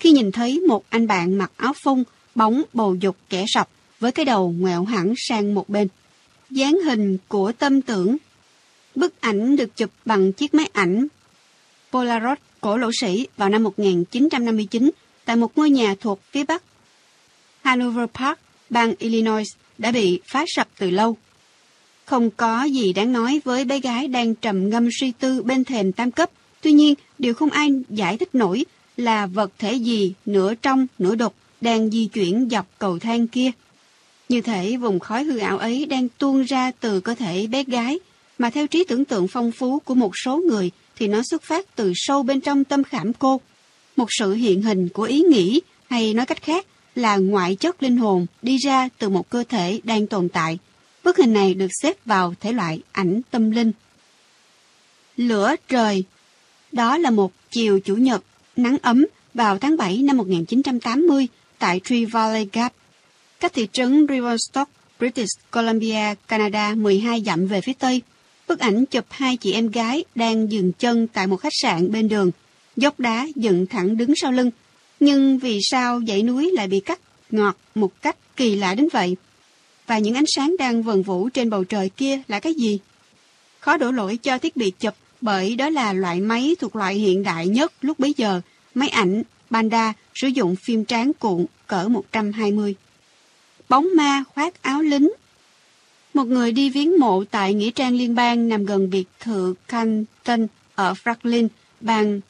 khi nhìn thấy một anh bạn mặc áo phông, bóng bầu dục kẻ sọc với cái đầu ngoẹo hẳn sang một bên. dáng hình của tâm tưởng. Bức ảnh được chụp bằng chiếc máy ảnh Polaroid cổ lỗ sĩ vào năm 1959 tại một ngôi nhà thuộc phía bắc. Hanover Park, bang Illinois đã bị phá sập từ lâu. Không có gì đáng nói với bé gái đang trầm ngâm suy tư bên thềm tam cấp. Tuy nhiên, điều không ai giải thích nổi là vật thể gì nửa trong nửa đục đang di chuyển dọc cầu thang kia. Như thể vùng khói hư ảo ấy đang tuôn ra từ cơ thể bé gái, mà theo trí tưởng tượng phong phú của một số người thì nó xuất phát từ sâu bên trong tâm khảm cô. Một sự hiện hình của ý nghĩ, hay nói cách khác là ngoại chất linh hồn đi ra từ một cơ thể đang tồn tại. Bức hình này được xếp vào thể loại ảnh tâm linh. Lửa trời Đó là một chiều chủ nhật, nắng ấm vào tháng 7 năm 1980 tại Tree Valley Gap, cách thị trấn Riverstock, British Columbia, Canada 12 dặm về phía tây. Bức ảnh chụp hai chị em gái đang dừng chân tại một khách sạn bên đường, dốc đá dựng thẳng đứng sau lưng. Nhưng vì sao dãy núi lại bị cắt ngọt một cách kỳ lạ đến vậy? Và những ánh sáng đang vần vũ trên bầu trời kia là cái gì? Khó đổ lỗi cho thiết bị chụp bởi đó là loại máy thuộc loại hiện đại nhất lúc bấy giờ, máy ảnh Banda sử dụng phim tráng cuộn cỡ 120. Bóng ma khoác áo lính một người đi viếng mộ tại Nghĩa trang liên bang nằm gần biệt thự Canton ở Franklin, bang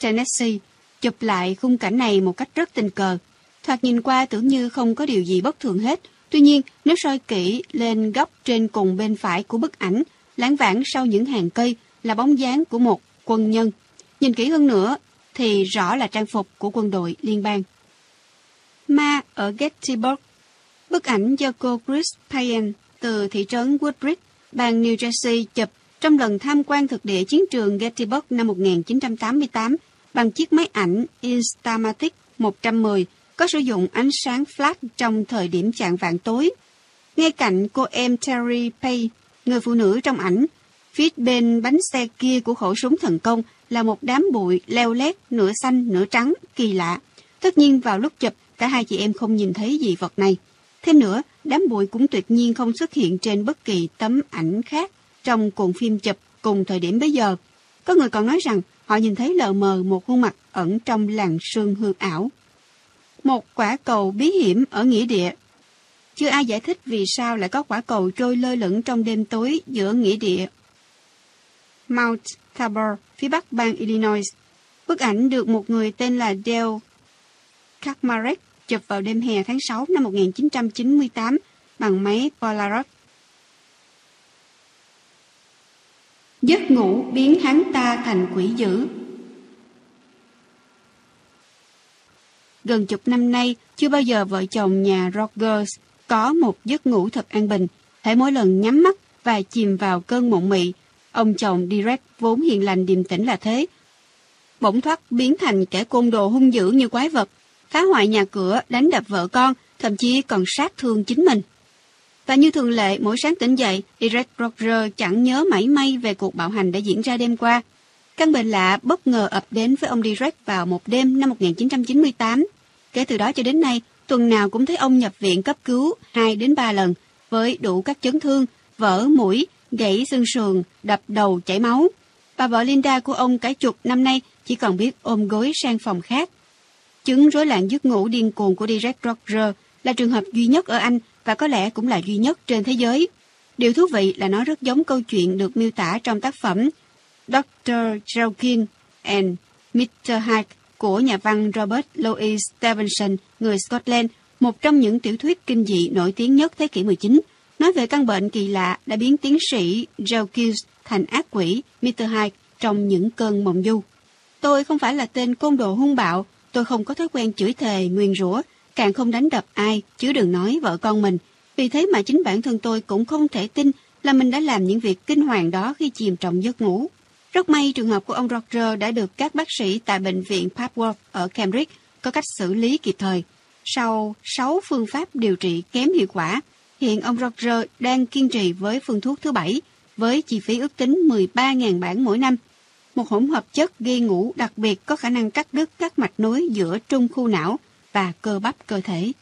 Tennessee, chụp lại khung cảnh này một cách rất tình cờ. Thoạt nhìn qua tưởng như không có điều gì bất thường hết. Tuy nhiên, nếu soi kỹ lên góc trên cùng bên phải của bức ảnh, lãng vãng sau những hàng cây là bóng dáng của một quân nhân. Nhìn kỹ hơn nữa thì rõ là trang phục của quân đội liên bang. Ma ở Gettysburg Bức ảnh do cô Chris Payne từ thị trấn Woodbridge, bang New Jersey chụp trong lần tham quan thực địa chiến trường Gettysburg năm 1988 bằng chiếc máy ảnh Instamatic 110 có sử dụng ánh sáng flash trong thời điểm chạng vạn tối. Ngay cạnh cô em Terry Pay, người phụ nữ trong ảnh, phía bên bánh xe kia của khẩu súng thần công là một đám bụi leo lét nửa xanh nửa trắng kỳ lạ. Tất nhiên vào lúc chụp, cả hai chị em không nhìn thấy gì vật này. Thêm nữa, đám bụi cũng tuyệt nhiên không xuất hiện trên bất kỳ tấm ảnh khác trong cuộn phim chụp cùng thời điểm bây giờ. Có người còn nói rằng họ nhìn thấy lờ mờ một khuôn mặt ẩn trong làn sương hư ảo. Một quả cầu bí hiểm ở nghĩa địa. Chưa ai giải thích vì sao lại có quả cầu trôi lơ lửng trong đêm tối giữa nghĩa địa. Mount Tabor, phía bắc bang Illinois. Bức ảnh được một người tên là Dale Kakmarek chụp vào đêm hè tháng 6 năm 1998 bằng máy Polaroid. Giấc ngủ biến hắn ta thành quỷ dữ. Gần chục năm nay, chưa bao giờ vợ chồng nhà Rogers có một giấc ngủ thật an bình. Hãy mỗi lần nhắm mắt và chìm vào cơn mộng mị, ông chồng Direct vốn hiền lành điềm tĩnh là thế. Bỗng thoát biến thành kẻ côn đồ hung dữ như quái vật, phá hoại nhà cửa, đánh đập vợ con, thậm chí còn sát thương chính mình. Và như thường lệ, mỗi sáng tỉnh dậy, Derek Roger chẳng nhớ mảy may về cuộc bạo hành đã diễn ra đêm qua. Căn bệnh lạ bất ngờ ập đến với ông Derek vào một đêm năm 1998. Kể từ đó cho đến nay, tuần nào cũng thấy ông nhập viện cấp cứu 2 đến 3 lần, với đủ các chấn thương, vỡ mũi, gãy xương sườn, đập đầu chảy máu. Bà vợ Linda của ông cả chục năm nay chỉ còn biết ôm gối sang phòng khác Chứng rối loạn giấc ngủ điên cuồng của Derek Roger là trường hợp duy nhất ở Anh và có lẽ cũng là duy nhất trên thế giới. Điều thú vị là nó rất giống câu chuyện được miêu tả trong tác phẩm Dr. Jekyll and Mr. Hyde của nhà văn Robert Louis Stevenson, người Scotland, một trong những tiểu thuyết kinh dị nổi tiếng nhất thế kỷ 19, nói về căn bệnh kỳ lạ đã biến tiến sĩ Jekyll thành ác quỷ Mr. Hyde trong những cơn mộng du. Tôi không phải là tên côn đồ hung bạo, Tôi không có thói quen chửi thề, nguyền rủa, càng không đánh đập ai, chứ đừng nói vợ con mình. Vì thế mà chính bản thân tôi cũng không thể tin là mình đã làm những việc kinh hoàng đó khi chìm trong giấc ngủ. Rất may trường hợp của ông Roger đã được các bác sĩ tại bệnh viện Papworth ở Cambridge có cách xử lý kịp thời. Sau 6 phương pháp điều trị kém hiệu quả, hiện ông Roger đang kiên trì với phương thuốc thứ bảy, với chi phí ước tính 13.000 bảng mỗi năm. một hỗn hợp chất gây ngủ đặc biệt có khả năng cắt đứt các mạch nối giữa trung khu não và cơ bắp cơ thể.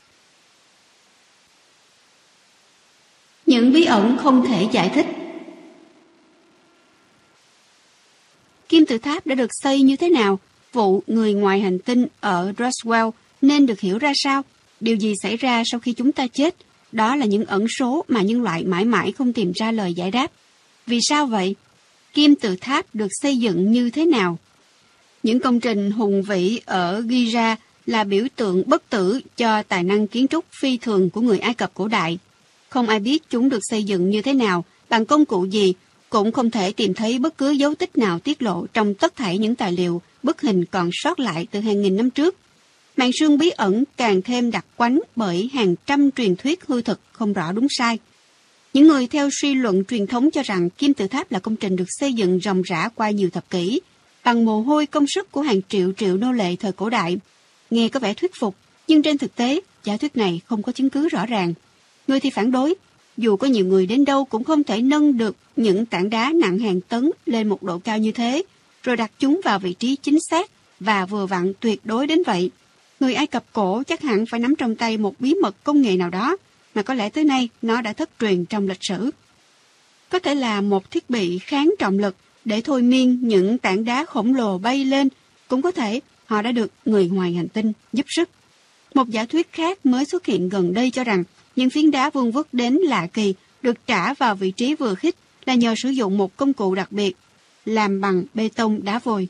Những bí ẩn không thể giải thích Kim tự tháp đã được xây như thế nào? Vụ người ngoài hành tinh ở Roswell nên được hiểu ra sao? Điều gì xảy ra sau khi chúng ta chết? Đó là những ẩn số mà nhân loại mãi mãi không tìm ra lời giải đáp. Vì sao vậy? Kim tự tháp được xây dựng như thế nào? Những công trình hùng vĩ ở Giza là biểu tượng bất tử cho tài năng kiến trúc phi thường của người Ai Cập cổ đại. Không ai biết chúng được xây dựng như thế nào, bằng công cụ gì, cũng không thể tìm thấy bất cứ dấu tích nào tiết lộ trong tất thảy những tài liệu, bức hình còn sót lại từ hàng nghìn năm trước. Màn sương bí ẩn càng thêm đặc quánh bởi hàng trăm truyền thuyết hư thực không rõ đúng sai. Những người theo suy luận truyền thống cho rằng kim tự tháp là công trình được xây dựng ròng rã qua nhiều thập kỷ, bằng mồ hôi công sức của hàng triệu triệu nô lệ thời cổ đại. Nghe có vẻ thuyết phục, nhưng trên thực tế, giả thuyết này không có chứng cứ rõ ràng. Người thì phản đối, dù có nhiều người đến đâu cũng không thể nâng được những tảng đá nặng hàng tấn lên một độ cao như thế, rồi đặt chúng vào vị trí chính xác và vừa vặn tuyệt đối đến vậy. Người Ai Cập cổ chắc hẳn phải nắm trong tay một bí mật công nghệ nào đó, mà có lẽ tới nay nó đã thất truyền trong lịch sử. Có thể là một thiết bị kháng trọng lực để thôi miên những tảng đá khổng lồ bay lên, cũng có thể họ đã được người ngoài hành tinh giúp sức. Một giả thuyết khác mới xuất hiện gần đây cho rằng những phiến đá vuông vức đến lạ kỳ được trả vào vị trí vừa khích là nhờ sử dụng một công cụ đặc biệt làm bằng bê tông đá vôi.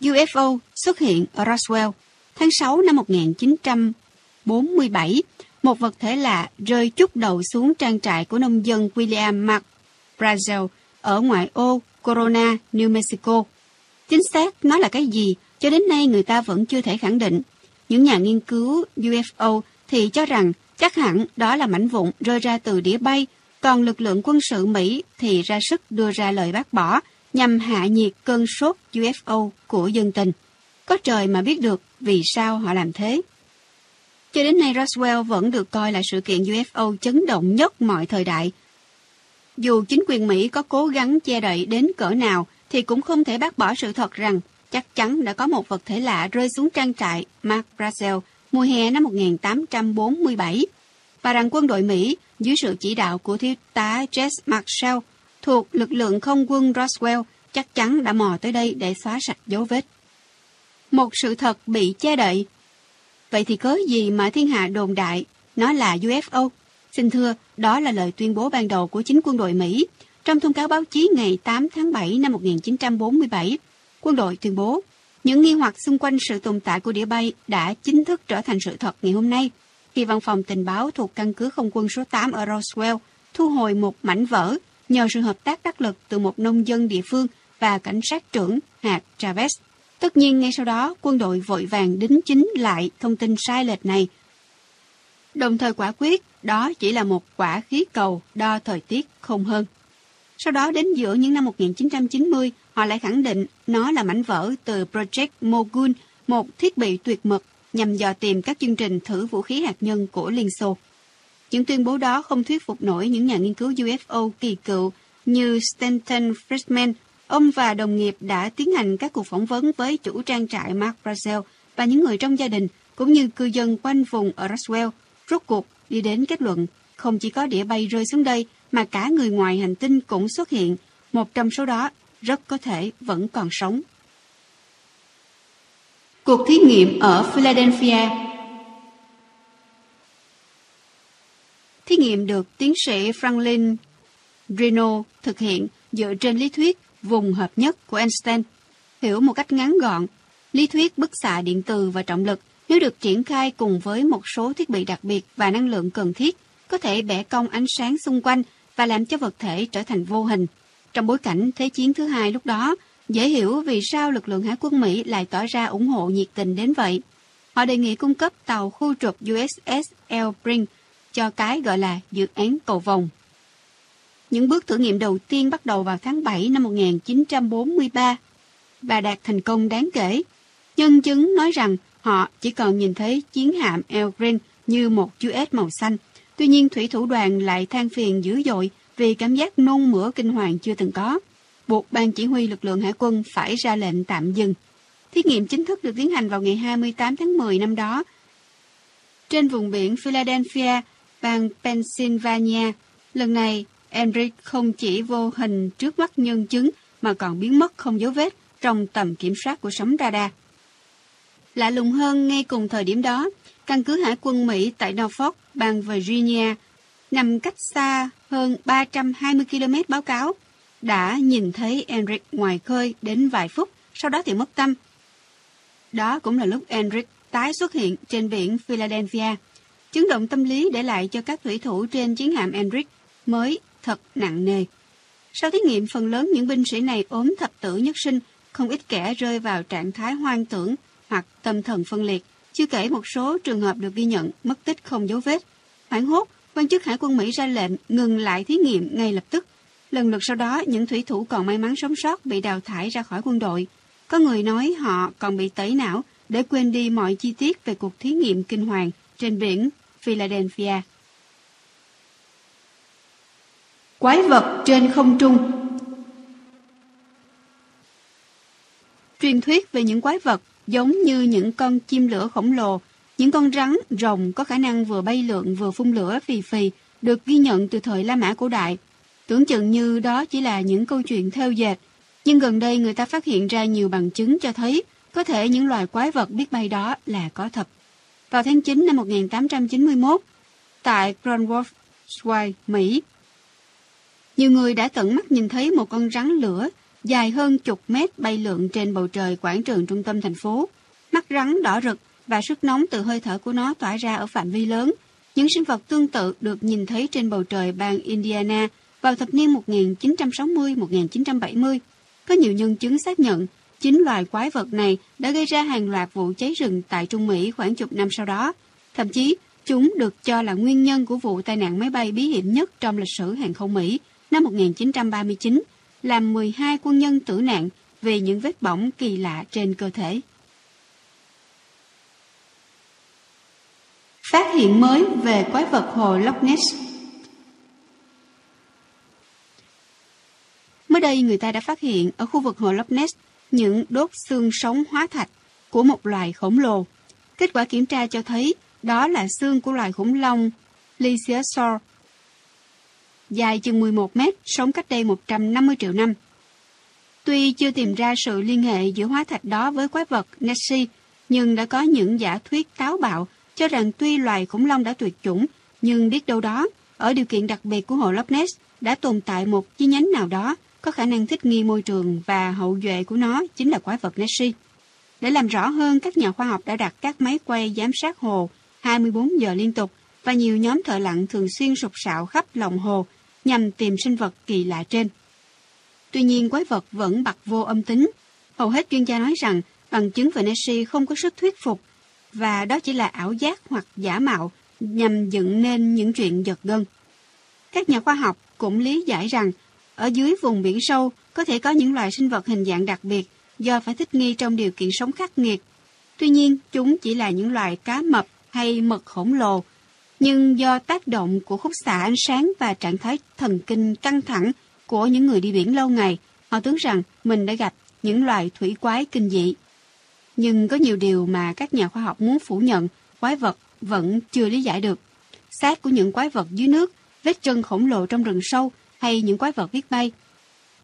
UFO xuất hiện ở Roswell tháng 6 năm 1947. Một vật thể lạ rơi chút đầu xuống trang trại của nông dân William Mark Brazil ở ngoại ô Corona, New Mexico. Chính xác nó là cái gì, cho đến nay người ta vẫn chưa thể khẳng định. Những nhà nghiên cứu UFO thì cho rằng chắc hẳn đó là mảnh vụn rơi ra từ đĩa bay, còn lực lượng quân sự Mỹ thì ra sức đưa ra lời bác bỏ nhằm hạ nhiệt cơn sốt UFO của dân tình. Có trời mà biết được vì sao họ làm thế. Cho đến nay Roswell vẫn được coi là sự kiện UFO chấn động nhất mọi thời đại. Dù chính quyền Mỹ có cố gắng che đậy đến cỡ nào thì cũng không thể bác bỏ sự thật rằng chắc chắn đã có một vật thể lạ rơi xuống trang trại Mark Brazil mùa hè năm 1847 và rằng quân đội Mỹ dưới sự chỉ đạo của thiếu tá Jess Marshall thuộc lực lượng không quân Roswell chắc chắn đã mò tới đây để xóa sạch dấu vết. Một sự thật bị che đậy. Vậy thì cớ gì mà thiên hạ đồn đại, nó là UFO? Xin thưa, đó là lời tuyên bố ban đầu của chính quân đội Mỹ. Trong thông cáo báo chí ngày 8 tháng 7 năm 1947, quân đội tuyên bố những nghi hoặc xung quanh sự tồn tại của đĩa bay đã chính thức trở thành sự thật ngày hôm nay, khi văn phòng tình báo thuộc căn cứ không quân số 8 ở Roswell thu hồi một mảnh vỡ nhờ sự hợp tác đắc lực từ một nông dân địa phương và cảnh sát trưởng hạt Travis. Tất nhiên ngay sau đó, quân đội vội vàng đính chính lại thông tin sai lệch này. Đồng thời quả quyết, đó chỉ là một quả khí cầu đo thời tiết không hơn. Sau đó đến giữa những năm 1990, họ lại khẳng định nó là mảnh vỡ từ Project Mogul, một thiết bị tuyệt mật nhằm dò tìm các chương trình thử vũ khí hạt nhân của Liên Xô. Những tuyên bố đó không thuyết phục nổi những nhà nghiên cứu UFO kỳ cựu như Stanton Friedman. Ông và đồng nghiệp đã tiến hành các cuộc phỏng vấn với chủ trang trại Mark Brazil và những người trong gia đình, cũng như cư dân quanh vùng ở Roswell. Rốt cuộc đi đến kết luận, không chỉ có đĩa bay rơi xuống đây, mà cả người ngoài hành tinh cũng xuất hiện. Một trong số đó rất có thể vẫn còn sống. Cuộc thí nghiệm ở Philadelphia Thí nghiệm được tiến sĩ Franklin Reno thực hiện dựa trên lý thuyết vùng hợp nhất của Einstein. Hiểu một cách ngắn gọn, lý thuyết bức xạ điện từ và trọng lực nếu được triển khai cùng với một số thiết bị đặc biệt và năng lượng cần thiết, có thể bẻ cong ánh sáng xung quanh và làm cho vật thể trở thành vô hình. Trong bối cảnh Thế chiến thứ hai lúc đó, dễ hiểu vì sao lực lượng hải quân Mỹ lại tỏ ra ủng hộ nhiệt tình đến vậy. Họ đề nghị cung cấp tàu khu trục USS Elbring cho cái gọi là dự án cầu vòng. Những bước thử nghiệm đầu tiên bắt đầu vào tháng 7 năm 1943 và đạt thành công đáng kể. Nhân chứng nói rằng họ chỉ còn nhìn thấy chiến hạm El Green như một US màu xanh. Tuy nhiên thủy thủ đoàn lại than phiền dữ dội vì cảm giác nôn mửa kinh hoàng chưa từng có. buộc ban chỉ huy lực lượng hải quân phải ra lệnh tạm dừng. Thí nghiệm chính thức được tiến hành vào ngày 28 tháng 10 năm đó. Trên vùng biển Philadelphia, bang Pennsylvania, lần này Enric không chỉ vô hình trước mắt nhân chứng mà còn biến mất không dấu vết trong tầm kiểm soát của sóng radar. Lạ lùng hơn, ngay cùng thời điểm đó, căn cứ hải quân Mỹ tại Norfolk, bang Virginia, nằm cách xa hơn 320 km báo cáo, đã nhìn thấy Enric ngoài khơi đến vài phút, sau đó thì mất tâm. Đó cũng là lúc Enric tái xuất hiện trên biển Philadelphia. Chứng động tâm lý để lại cho các thủy thủ trên chiến hạm Enric mới thật nặng nề. Sau thí nghiệm, phần lớn những binh sĩ này ốm thập tử nhất sinh, không ít kẻ rơi vào trạng thái hoang tưởng hoặc tâm thần phân liệt. Chưa kể một số trường hợp được ghi nhận mất tích không dấu vết. Hoảng hốt, quan chức hải quân Mỹ ra lệnh ngừng lại thí nghiệm ngay lập tức. Lần lượt sau đó, những thủy thủ còn may mắn sống sót bị đào thải ra khỏi quân đội. Có người nói họ còn bị tẩy não để quên đi mọi chi tiết về cuộc thí nghiệm kinh hoàng trên biển Philadelphia. Quái vật trên không trung Truyền thuyết về những quái vật giống như những con chim lửa khổng lồ, những con rắn, rồng có khả năng vừa bay lượn vừa phun lửa phì phì được ghi nhận từ thời La Mã cổ đại. Tưởng chừng như đó chỉ là những câu chuyện theo dệt, nhưng gần đây người ta phát hiện ra nhiều bằng chứng cho thấy có thể những loài quái vật biết bay đó là có thật. Vào tháng 9 năm 1891, tại Cornwall, Sway, Mỹ, nhiều người đã tận mắt nhìn thấy một con rắn lửa dài hơn chục mét bay lượn trên bầu trời quảng trường trung tâm thành phố. Mắt rắn đỏ rực và sức nóng từ hơi thở của nó tỏa ra ở phạm vi lớn. Những sinh vật tương tự được nhìn thấy trên bầu trời bang Indiana vào thập niên 1960-1970. Có nhiều nhân chứng xác nhận chính loài quái vật này đã gây ra hàng loạt vụ cháy rừng tại Trung Mỹ khoảng chục năm sau đó. Thậm chí, chúng được cho là nguyên nhân của vụ tai nạn máy bay bí hiểm nhất trong lịch sử hàng không Mỹ năm 1939 làm 12 quân nhân tử nạn vì những vết bỏng kỳ lạ trên cơ thể. Phát hiện mới về quái vật hồ Loch Ness Mới đây, người ta đã phát hiện ở khu vực hồ Loch Ness những đốt xương sống hóa thạch của một loài khổng lồ. Kết quả kiểm tra cho thấy đó là xương của loài khủng long Lysiosaur dài chừng 11 mét, sống cách đây 150 triệu năm. Tuy chưa tìm ra sự liên hệ giữa hóa thạch đó với quái vật Nessie, nhưng đã có những giả thuyết táo bạo cho rằng tuy loài khủng long đã tuyệt chủng, nhưng biết đâu đó, ở điều kiện đặc biệt của hồ Loch Ness đã tồn tại một chi nhánh nào đó có khả năng thích nghi môi trường và hậu duệ của nó chính là quái vật Nessie. Để làm rõ hơn, các nhà khoa học đã đặt các máy quay giám sát hồ 24 giờ liên tục và nhiều nhóm thợ lặn thường xuyên sục sạo khắp lòng hồ nhằm tìm sinh vật kỳ lạ trên. Tuy nhiên quái vật vẫn bật vô âm tính. Hầu hết chuyên gia nói rằng bằng chứng về Nessie không có sức thuyết phục và đó chỉ là ảo giác hoặc giả mạo nhằm dựng nên những chuyện giật gân. Các nhà khoa học cũng lý giải rằng ở dưới vùng biển sâu có thể có những loài sinh vật hình dạng đặc biệt do phải thích nghi trong điều kiện sống khắc nghiệt. Tuy nhiên, chúng chỉ là những loài cá mập hay mực khổng lồ nhưng do tác động của khúc xạ ánh sáng và trạng thái thần kinh căng thẳng của những người đi biển lâu ngày, họ tưởng rằng mình đã gặp những loài thủy quái kinh dị. Nhưng có nhiều điều mà các nhà khoa học muốn phủ nhận, quái vật vẫn chưa lý giải được. Xác của những quái vật dưới nước, vết chân khổng lồ trong rừng sâu hay những quái vật biết bay.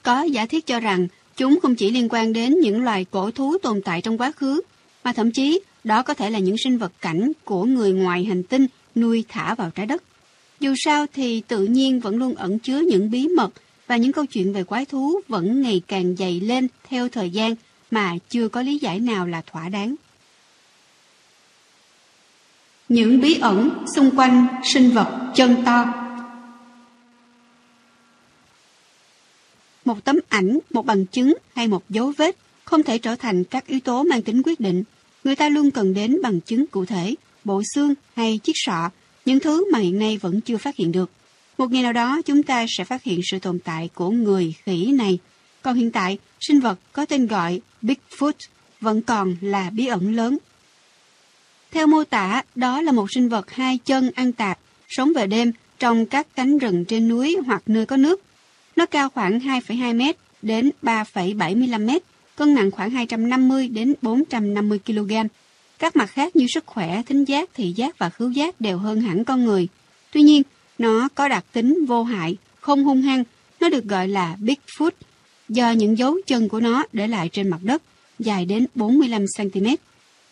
Có giả thiết cho rằng chúng không chỉ liên quan đến những loài cổ thú tồn tại trong quá khứ, mà thậm chí đó có thể là những sinh vật cảnh của người ngoài hành tinh nuôi thả vào trái đất. Dù sao thì tự nhiên vẫn luôn ẩn chứa những bí mật và những câu chuyện về quái thú vẫn ngày càng dày lên theo thời gian mà chưa có lý giải nào là thỏa đáng. Những bí ẩn xung quanh sinh vật chân to Một tấm ảnh, một bằng chứng hay một dấu vết không thể trở thành các yếu tố mang tính quyết định. Người ta luôn cần đến bằng chứng cụ thể bộ xương hay chiếc sọ, những thứ mà hiện nay vẫn chưa phát hiện được. Một ngày nào đó chúng ta sẽ phát hiện sự tồn tại của người khỉ này. Còn hiện tại, sinh vật có tên gọi Bigfoot vẫn còn là bí ẩn lớn. Theo mô tả, đó là một sinh vật hai chân ăn tạp, sống về đêm trong các cánh rừng trên núi hoặc nơi có nước. Nó cao khoảng 2,2 mét, đến 3,75 mét, cân nặng khoảng 250 đến 450 kg. Các mặt khác như sức khỏe, thính giác, thị giác và khứu giác đều hơn hẳn con người. Tuy nhiên, nó có đặc tính vô hại, không hung hăng. Nó được gọi là Bigfoot do những dấu chân của nó để lại trên mặt đất, dài đến 45cm.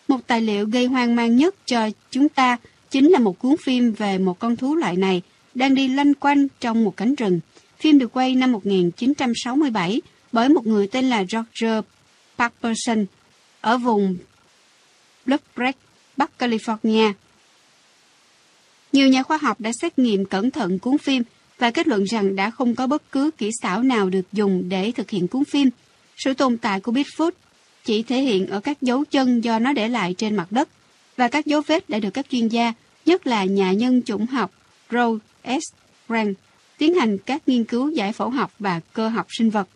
Một tài liệu gây hoang mang nhất cho chúng ta chính là một cuốn phim về một con thú loại này đang đi lanh quanh trong một cánh rừng. Phim được quay năm 1967 bởi một người tên là Roger Parkerson ở vùng Lubbock, Bắc California. Nhiều nhà khoa học đã xét nghiệm cẩn thận cuốn phim và kết luận rằng đã không có bất cứ kỹ xảo nào được dùng để thực hiện cuốn phim. Sự tồn tại của Bigfoot chỉ thể hiện ở các dấu chân do nó để lại trên mặt đất và các dấu vết đã được các chuyên gia, nhất là nhà nhân chủng học Rose S. Grant, tiến hành các nghiên cứu giải phẫu học và cơ học sinh vật.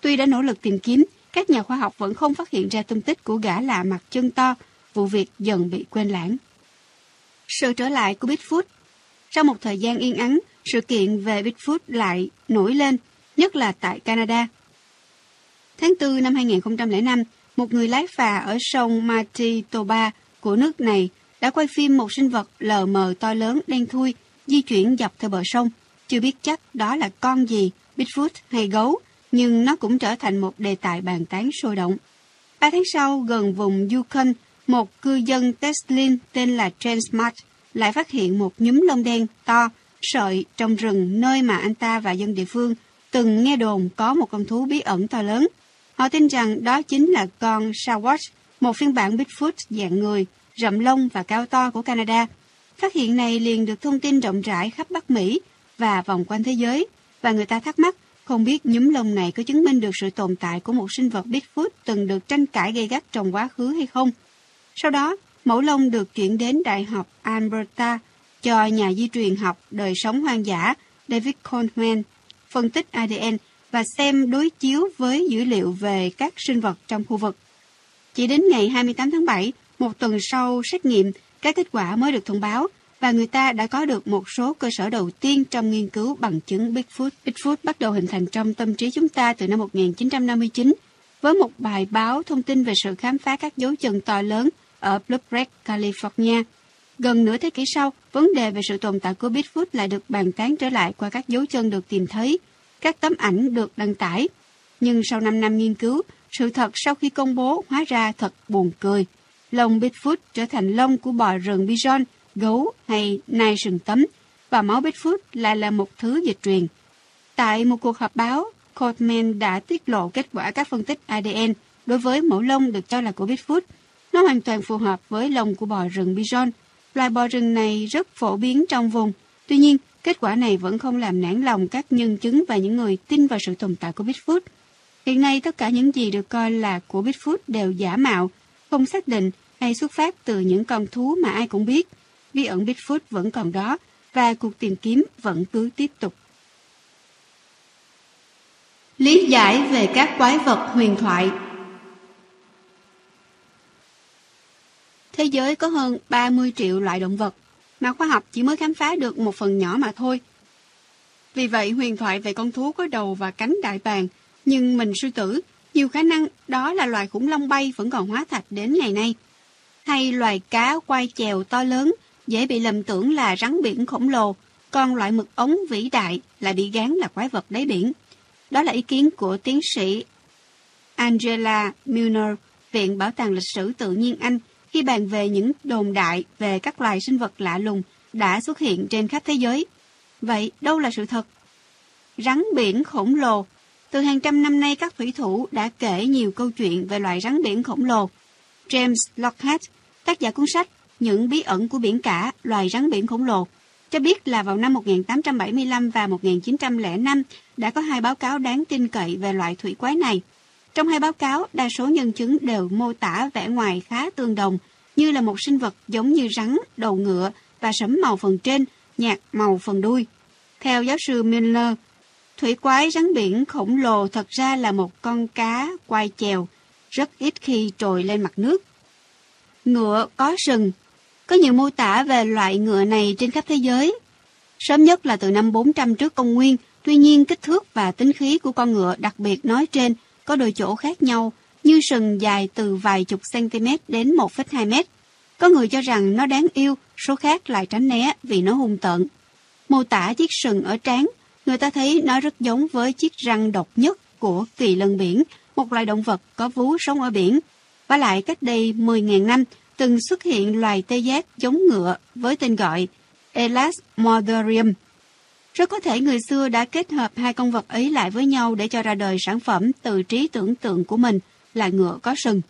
Tuy đã nỗ lực tìm kiếm, các nhà khoa học vẫn không phát hiện ra tung tích của gã lạ mặt chân to, vụ việc dần bị quên lãng. Sự trở lại của Bigfoot Sau một thời gian yên ắng, sự kiện về Bigfoot lại nổi lên, nhất là tại Canada. Tháng 4 năm 2005, một người lái phà ở sông Manitoba của nước này đã quay phim một sinh vật lờ mờ to lớn đen thui di chuyển dọc theo bờ sông. Chưa biết chắc đó là con gì, Bigfoot hay gấu, nhưng nó cũng trở thành một đề tài bàn tán sôi động. Ba tháng sau, gần vùng Yukon, một cư dân Teslin tên là James Mart lại phát hiện một nhúm lông đen to, sợi trong rừng nơi mà anh ta và dân địa phương từng nghe đồn có một con thú bí ẩn to lớn. Họ tin rằng đó chính là con Sasquatch, một phiên bản Bigfoot dạng người, rậm lông và cao to của Canada. Phát hiện này liền được thông tin rộng rãi khắp Bắc Mỹ và vòng quanh thế giới, và người ta thắc mắc không biết nhúm lông này có chứng minh được sự tồn tại của một sinh vật Bigfoot từng được tranh cãi gây gắt trong quá khứ hay không. Sau đó, mẫu lông được chuyển đến Đại học Alberta cho nhà di truyền học đời sống hoang dã David Coleman phân tích ADN và xem đối chiếu với dữ liệu về các sinh vật trong khu vực. Chỉ đến ngày 28 tháng 7, một tuần sau xét nghiệm, các kết quả mới được thông báo và người ta đã có được một số cơ sở đầu tiên trong nghiên cứu bằng chứng Bigfoot. Bigfoot bắt đầu hình thành trong tâm trí chúng ta từ năm 1959 với một bài báo thông tin về sự khám phá các dấu chân to lớn ở Bluegrass, California. Gần nửa thế kỷ sau, vấn đề về sự tồn tại của Bigfoot lại được bàn tán trở lại qua các dấu chân được tìm thấy, các tấm ảnh được đăng tải. Nhưng sau 5 năm nghiên cứu, sự thật sau khi công bố hóa ra thật buồn cười. Lông Bigfoot trở thành lông của bò rừng bison, gấu hay nai sừng tấm, và máu Bigfoot lại là một thứ dịch truyền. Tại một cuộc họp báo, Coleman đã tiết lộ kết quả các phân tích ADN đối với mẫu lông được cho là của Bigfoot. Nó hoàn toàn phù hợp với lông của bò rừng bison. Loài bò rừng này rất phổ biến trong vùng. Tuy nhiên, kết quả này vẫn không làm nản lòng các nhân chứng và những người tin vào sự tồn tại của Bigfoot. Hiện nay, tất cả những gì được coi là của Bigfoot đều giả mạo, không xác định hay xuất phát từ những con thú mà ai cũng biết. Bí ẩn Bigfoot vẫn còn đó và cuộc tìm kiếm vẫn cứ tiếp tục. Lý giải về các quái vật huyền thoại Thế giới có hơn 30 triệu loại động vật, mà khoa học chỉ mới khám phá được một phần nhỏ mà thôi. Vì vậy, huyền thoại về con thú có đầu và cánh đại bàng, nhưng mình sư tử, nhiều khả năng đó là loài khủng long bay vẫn còn hóa thạch đến ngày nay. Hay loài cá quai chèo to lớn, dễ bị lầm tưởng là rắn biển khổng lồ, còn loại mực ống vĩ đại lại bị gán là quái vật đáy biển. Đó là ý kiến của tiến sĩ Angela Milner, Viện Bảo tàng Lịch sử Tự nhiên Anh, khi bàn về những đồn đại về các loài sinh vật lạ lùng đã xuất hiện trên khắp thế giới. Vậy đâu là sự thật? Rắn biển khổng lồ Từ hàng trăm năm nay các thủy thủ đã kể nhiều câu chuyện về loài rắn biển khổng lồ. James Lockhart, tác giả cuốn sách Những bí ẩn của biển cả, loài rắn biển khổng lồ, cho biết là vào năm 1875 và 1905 đã có hai báo cáo đáng tin cậy về loại thủy quái này. Trong hai báo cáo, đa số nhân chứng đều mô tả vẻ ngoài khá tương đồng, như là một sinh vật giống như rắn, đầu ngựa và sẫm màu phần trên, nhạt màu phần đuôi. Theo giáo sư Miller, thủy quái rắn biển khổng lồ thật ra là một con cá quai chèo, rất ít khi trồi lên mặt nước. Ngựa có sừng Có nhiều mô tả về loại ngựa này trên khắp thế giới. Sớm nhất là từ năm 400 trước công nguyên, Tuy nhiên, kích thước và tính khí của con ngựa đặc biệt nói trên có đôi chỗ khác nhau, như sừng dài từ vài chục cm đến 1,2 mét. Có người cho rằng nó đáng yêu, số khác lại tránh né vì nó hung tợn. Mô tả chiếc sừng ở trán, người ta thấy nó rất giống với chiếc răng độc nhất của kỳ lân biển, một loài động vật có vú sống ở biển. Và lại cách đây 10.000 năm, từng xuất hiện loài tê giác giống ngựa với tên gọi Elas mordorium rất có thể người xưa đã kết hợp hai con vật ấy lại với nhau để cho ra đời sản phẩm từ trí tưởng tượng của mình là ngựa có sừng.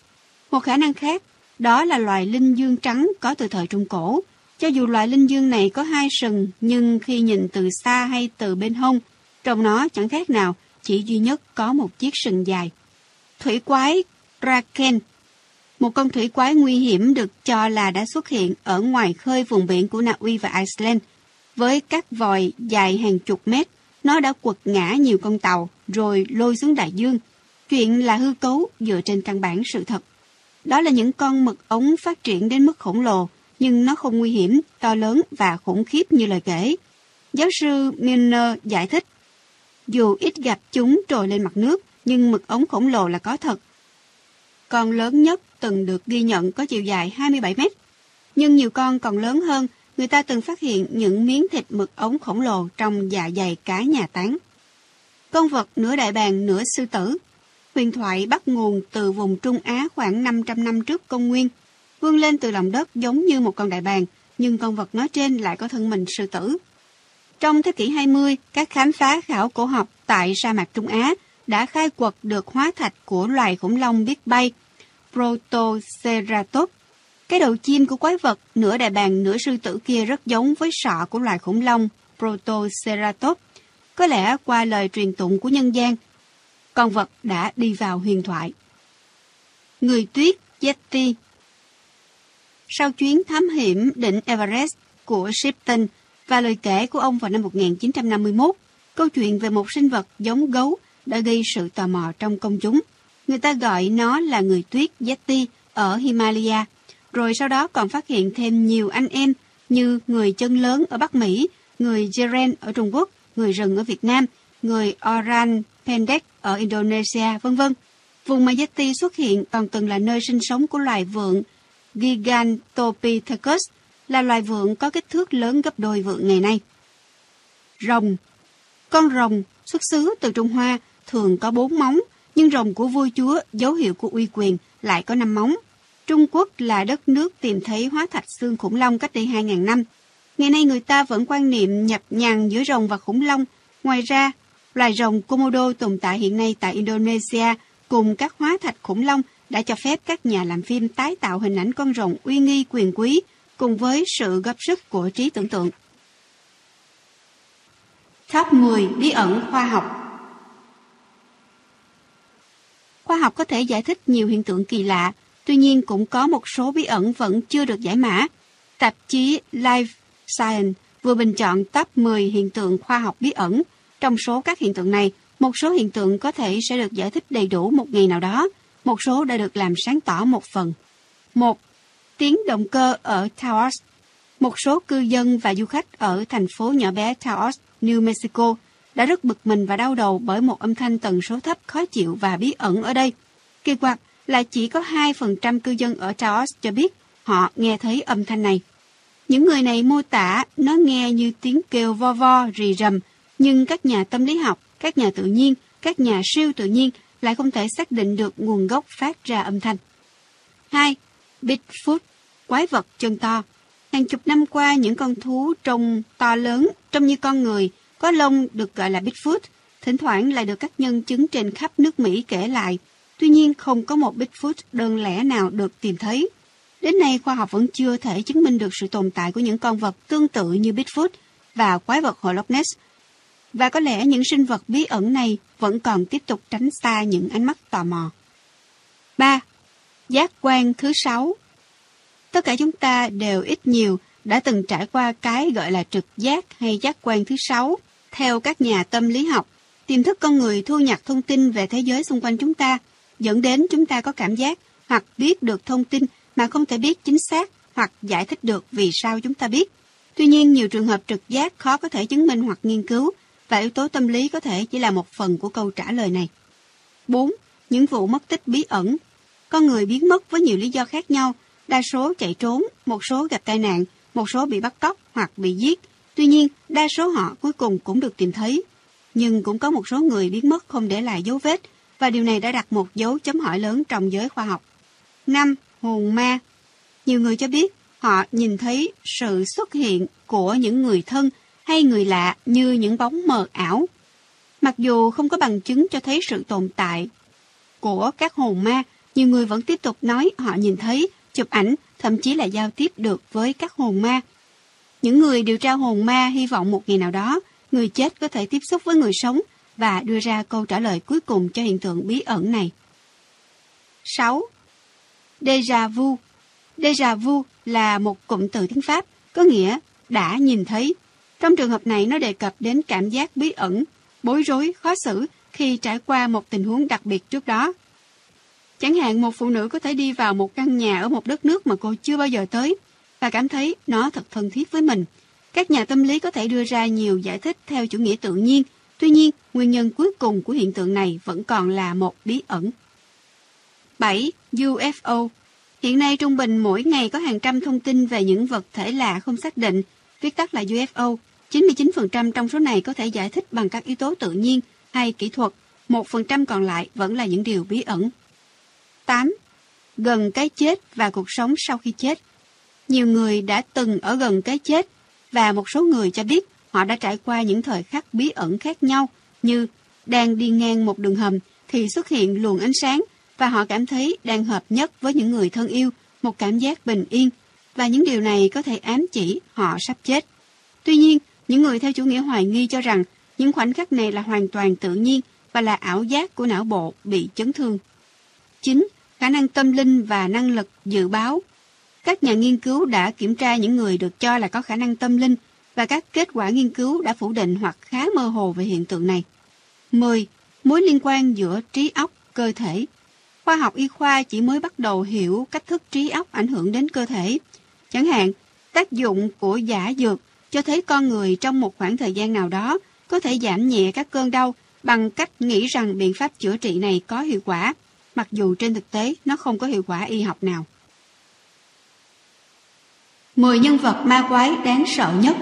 Một khả năng khác, đó là loài linh dương trắng có từ thời Trung Cổ. Cho dù loài linh dương này có hai sừng, nhưng khi nhìn từ xa hay từ bên hông, trong nó chẳng khác nào, chỉ duy nhất có một chiếc sừng dài. Thủy quái Kraken một con thủy quái nguy hiểm được cho là đã xuất hiện ở ngoài khơi vùng biển của Na Uy và Iceland. Với các vòi dài hàng chục mét, nó đã quật ngã nhiều con tàu rồi lôi xuống đại dương. Chuyện là hư cấu dựa trên căn bản sự thật. Đó là những con mực ống phát triển đến mức khổng lồ, nhưng nó không nguy hiểm, to lớn và khủng khiếp như lời kể. Giáo sư Milner giải thích, dù ít gặp chúng trồi lên mặt nước, nhưng mực ống khổng lồ là có thật. Con lớn nhất từng được ghi nhận có chiều dài 27 mét. Nhưng nhiều con còn lớn hơn, người ta từng phát hiện những miếng thịt mực ống khổng lồ trong dạ dày cá nhà tán. Con vật nửa đại bàng nửa sư tử. Huyền thoại bắt nguồn từ vùng Trung Á khoảng 500 năm trước công nguyên. Vươn lên từ lòng đất giống như một con đại bàng, nhưng con vật nói trên lại có thân mình sư tử. Trong thế kỷ 20, các khám phá khảo cổ học tại sa mạc Trung Á đã khai quật được hóa thạch của loài khủng long biết bay Protoceratops. Cái đầu chim của quái vật nửa đại bàng nửa sư tử kia rất giống với sọ của loài khủng long Protoceratops. Có lẽ qua lời truyền tụng của nhân gian, con vật đã đi vào huyền thoại. Người tuyết Yeti Sau chuyến thám hiểm đỉnh Everest của Shipton và lời kể của ông vào năm 1951, câu chuyện về một sinh vật giống gấu đã gây sự tò mò trong công chúng. Người ta gọi nó là người tuyết Yeti ở Himalaya, rồi sau đó còn phát hiện thêm nhiều anh em như người chân lớn ở Bắc Mỹ, người Jeren ở Trung Quốc, người rừng ở Việt Nam, người Orang Pendek ở Indonesia, vân vân. Vùng mà xuất hiện còn từng là nơi sinh sống của loài vượn Gigantopithecus, là loài vượn có kích thước lớn gấp đôi vượn ngày nay. Rồng Con rồng xuất xứ từ Trung Hoa thường có bốn móng, nhưng rồng của vua chúa, dấu hiệu của uy quyền, lại có năm móng. Trung Quốc là đất nước tìm thấy hóa thạch xương khủng long cách đây 2.000 năm. Ngày nay người ta vẫn quan niệm nhập nhằng giữa rồng và khủng long. Ngoài ra, loài rồng Komodo tồn tại hiện nay tại Indonesia cùng các hóa thạch khủng long đã cho phép các nhà làm phim tái tạo hình ảnh con rồng uy nghi quyền quý cùng với sự góp sức của trí tưởng tượng. Top 10 bí ẩn khoa học Khoa học có thể giải thích nhiều hiện tượng kỳ lạ, tuy nhiên cũng có một số bí ẩn vẫn chưa được giải mã. Tạp chí Life Science vừa bình chọn top 10 hiện tượng khoa học bí ẩn. Trong số các hiện tượng này, một số hiện tượng có thể sẽ được giải thích đầy đủ một ngày nào đó, một số đã được làm sáng tỏ một phần. Một, Tiếng động cơ ở Taos Một số cư dân và du khách ở thành phố nhỏ bé Taos, New Mexico đã rất bực mình và đau đầu bởi một âm thanh tần số thấp khó chịu và bí ẩn ở đây. Kỳ quặc là chỉ có 2% cư dân ở Taos cho biết họ nghe thấy âm thanh này. Những người này mô tả nó nghe như tiếng kêu vo vo, rì rầm, nhưng các nhà tâm lý học, các nhà tự nhiên, các nhà siêu tự nhiên lại không thể xác định được nguồn gốc phát ra âm thanh. 2. Bigfoot, quái vật chân to. Hàng chục năm qua, những con thú trông to lớn, trông như con người, có lông được gọi là Bigfoot, thỉnh thoảng lại được các nhân chứng trên khắp nước Mỹ kể lại. Tuy nhiên không có một Bigfoot đơn lẻ nào được tìm thấy. Đến nay khoa học vẫn chưa thể chứng minh được sự tồn tại của những con vật tương tự như Bigfoot và quái vật hồ Loch Ness. Và có lẽ những sinh vật bí ẩn này vẫn còn tiếp tục tránh xa những ánh mắt tò mò. 3. Giác quan thứ sáu Tất cả chúng ta đều ít nhiều đã từng trải qua cái gọi là trực giác hay giác quan thứ sáu. Theo các nhà tâm lý học, tiềm thức con người thu nhặt thông tin về thế giới xung quanh chúng ta, dẫn đến chúng ta có cảm giác hoặc biết được thông tin mà không thể biết chính xác hoặc giải thích được vì sao chúng ta biết. Tuy nhiên, nhiều trường hợp trực giác khó có thể chứng minh hoặc nghiên cứu, và yếu tố tâm lý có thể chỉ là một phần của câu trả lời này. 4. Những vụ mất tích bí ẩn. Con người biến mất với nhiều lý do khác nhau, đa số chạy trốn, một số gặp tai nạn, một số bị bắt cóc hoặc bị giết. Tuy nhiên, đa số họ cuối cùng cũng được tìm thấy. Nhưng cũng có một số người biến mất không để lại dấu vết, và điều này đã đặt một dấu chấm hỏi lớn trong giới khoa học. 5. Hồn ma Nhiều người cho biết họ nhìn thấy sự xuất hiện của những người thân hay người lạ như những bóng mờ ảo. Mặc dù không có bằng chứng cho thấy sự tồn tại của các hồn ma, nhiều người vẫn tiếp tục nói họ nhìn thấy, chụp ảnh, thậm chí là giao tiếp được với các hồn ma. Những người điều tra hồn ma hy vọng một ngày nào đó, người chết có thể tiếp xúc với người sống và đưa ra câu trả lời cuối cùng cho hiện tượng bí ẩn này. 6. Deja vu Deja vu là một cụm từ tiếng Pháp, có nghĩa đã nhìn thấy. Trong trường hợp này nó đề cập đến cảm giác bí ẩn, bối rối, khó xử khi trải qua một tình huống đặc biệt trước đó. Chẳng hạn một phụ nữ có thể đi vào một căn nhà ở một đất nước mà cô chưa bao giờ tới và cảm thấy nó thật thân thiết với mình. Các nhà tâm lý có thể đưa ra nhiều giải thích theo chủ nghĩa tự nhiên, tuy nhiên nguyên nhân cuối cùng của hiện tượng này vẫn còn là một bí ẩn. 7. UFO Hiện nay trung bình mỗi ngày có hàng trăm thông tin về những vật thể lạ không xác định, viết tắt là UFO. 99% trong số này có thể giải thích bằng các yếu tố tự nhiên hay kỹ thuật, 1% còn lại vẫn là những điều bí ẩn. 8. Gần cái chết và cuộc sống sau khi chết. Nhiều người đã từng ở gần cái chết và một số người cho biết họ đã trải qua những thời khắc bí ẩn khác nhau như đang đi ngang một đường hầm thì xuất hiện luồng ánh sáng và họ cảm thấy đang hợp nhất với những người thân yêu, một cảm giác bình yên và những điều này có thể ám chỉ họ sắp chết. Tuy nhiên, những người theo chủ nghĩa hoài nghi cho rằng những khoảnh khắc này là hoàn toàn tự nhiên và là ảo giác của não bộ bị chấn thương. 9. Khả năng tâm linh và năng lực dự báo Các nhà nghiên cứu đã kiểm tra những người được cho là có khả năng tâm linh và các kết quả nghiên cứu đã phủ định hoặc khá mơ hồ về hiện tượng này. 10. Mối liên quan giữa trí óc, cơ thể Khoa học y khoa chỉ mới bắt đầu hiểu cách thức trí óc ảnh hưởng đến cơ thể. Chẳng hạn, tác dụng của giả dược cho thấy con người trong một khoảng thời gian nào đó có thể giảm nhẹ các cơn đau bằng cách nghĩ rằng biện pháp chữa trị này có hiệu quả, mặc dù trên thực tế nó không có hiệu quả y học nào. 10 nhân vật ma quái đáng sợ nhất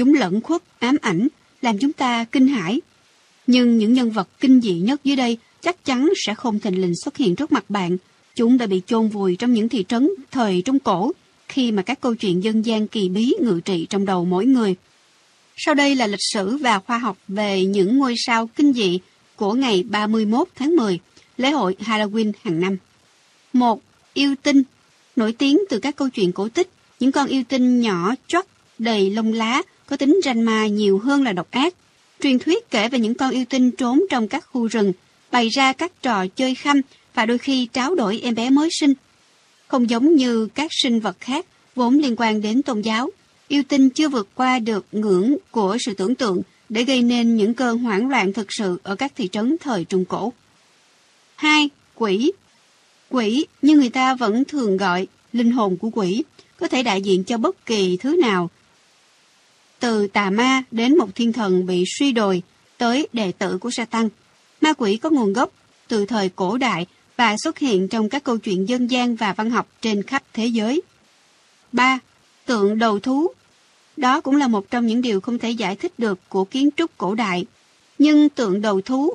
Chúng lẫn khuất, ám ảnh, làm chúng ta kinh hãi. Nhưng những nhân vật kinh dị nhất dưới đây chắc chắn sẽ không thình lình xuất hiện trước mặt bạn. Chúng đã bị chôn vùi trong những thị trấn thời Trung Cổ, khi mà các câu chuyện dân gian kỳ bí ngự trị trong đầu mỗi người. Sau đây là lịch sử và khoa học về những ngôi sao kinh dị của ngày 31 tháng 10, lễ hội Halloween hàng năm. 1. Yêu tinh Nổi tiếng từ các câu chuyện cổ tích, những con yêu tinh nhỏ chót, đầy lông lá, có tính ranh ma nhiều hơn là độc ác. Truyền thuyết kể về những con yêu tinh trốn trong các khu rừng, bày ra các trò chơi khăm và đôi khi tráo đổi em bé mới sinh. Không giống như các sinh vật khác vốn liên quan đến tôn giáo, yêu tinh chưa vượt qua được ngưỡng của sự tưởng tượng để gây nên những cơn hoảng loạn thực sự ở các thị trấn thời Trung Cổ. 2. Quỷ Quỷ, như người ta vẫn thường gọi, linh hồn của quỷ, có thể đại diện cho bất kỳ thứ nào. Từ tà ma đến một thiên thần bị suy đồi, tới đệ tử của Satan. Ma quỷ có nguồn gốc từ thời cổ đại và xuất hiện trong các câu chuyện dân gian và văn học trên khắp thế giới. 3. Tượng đầu thú Đó cũng là một trong những điều không thể giải thích được của kiến trúc cổ đại. Nhưng tượng đầu thú,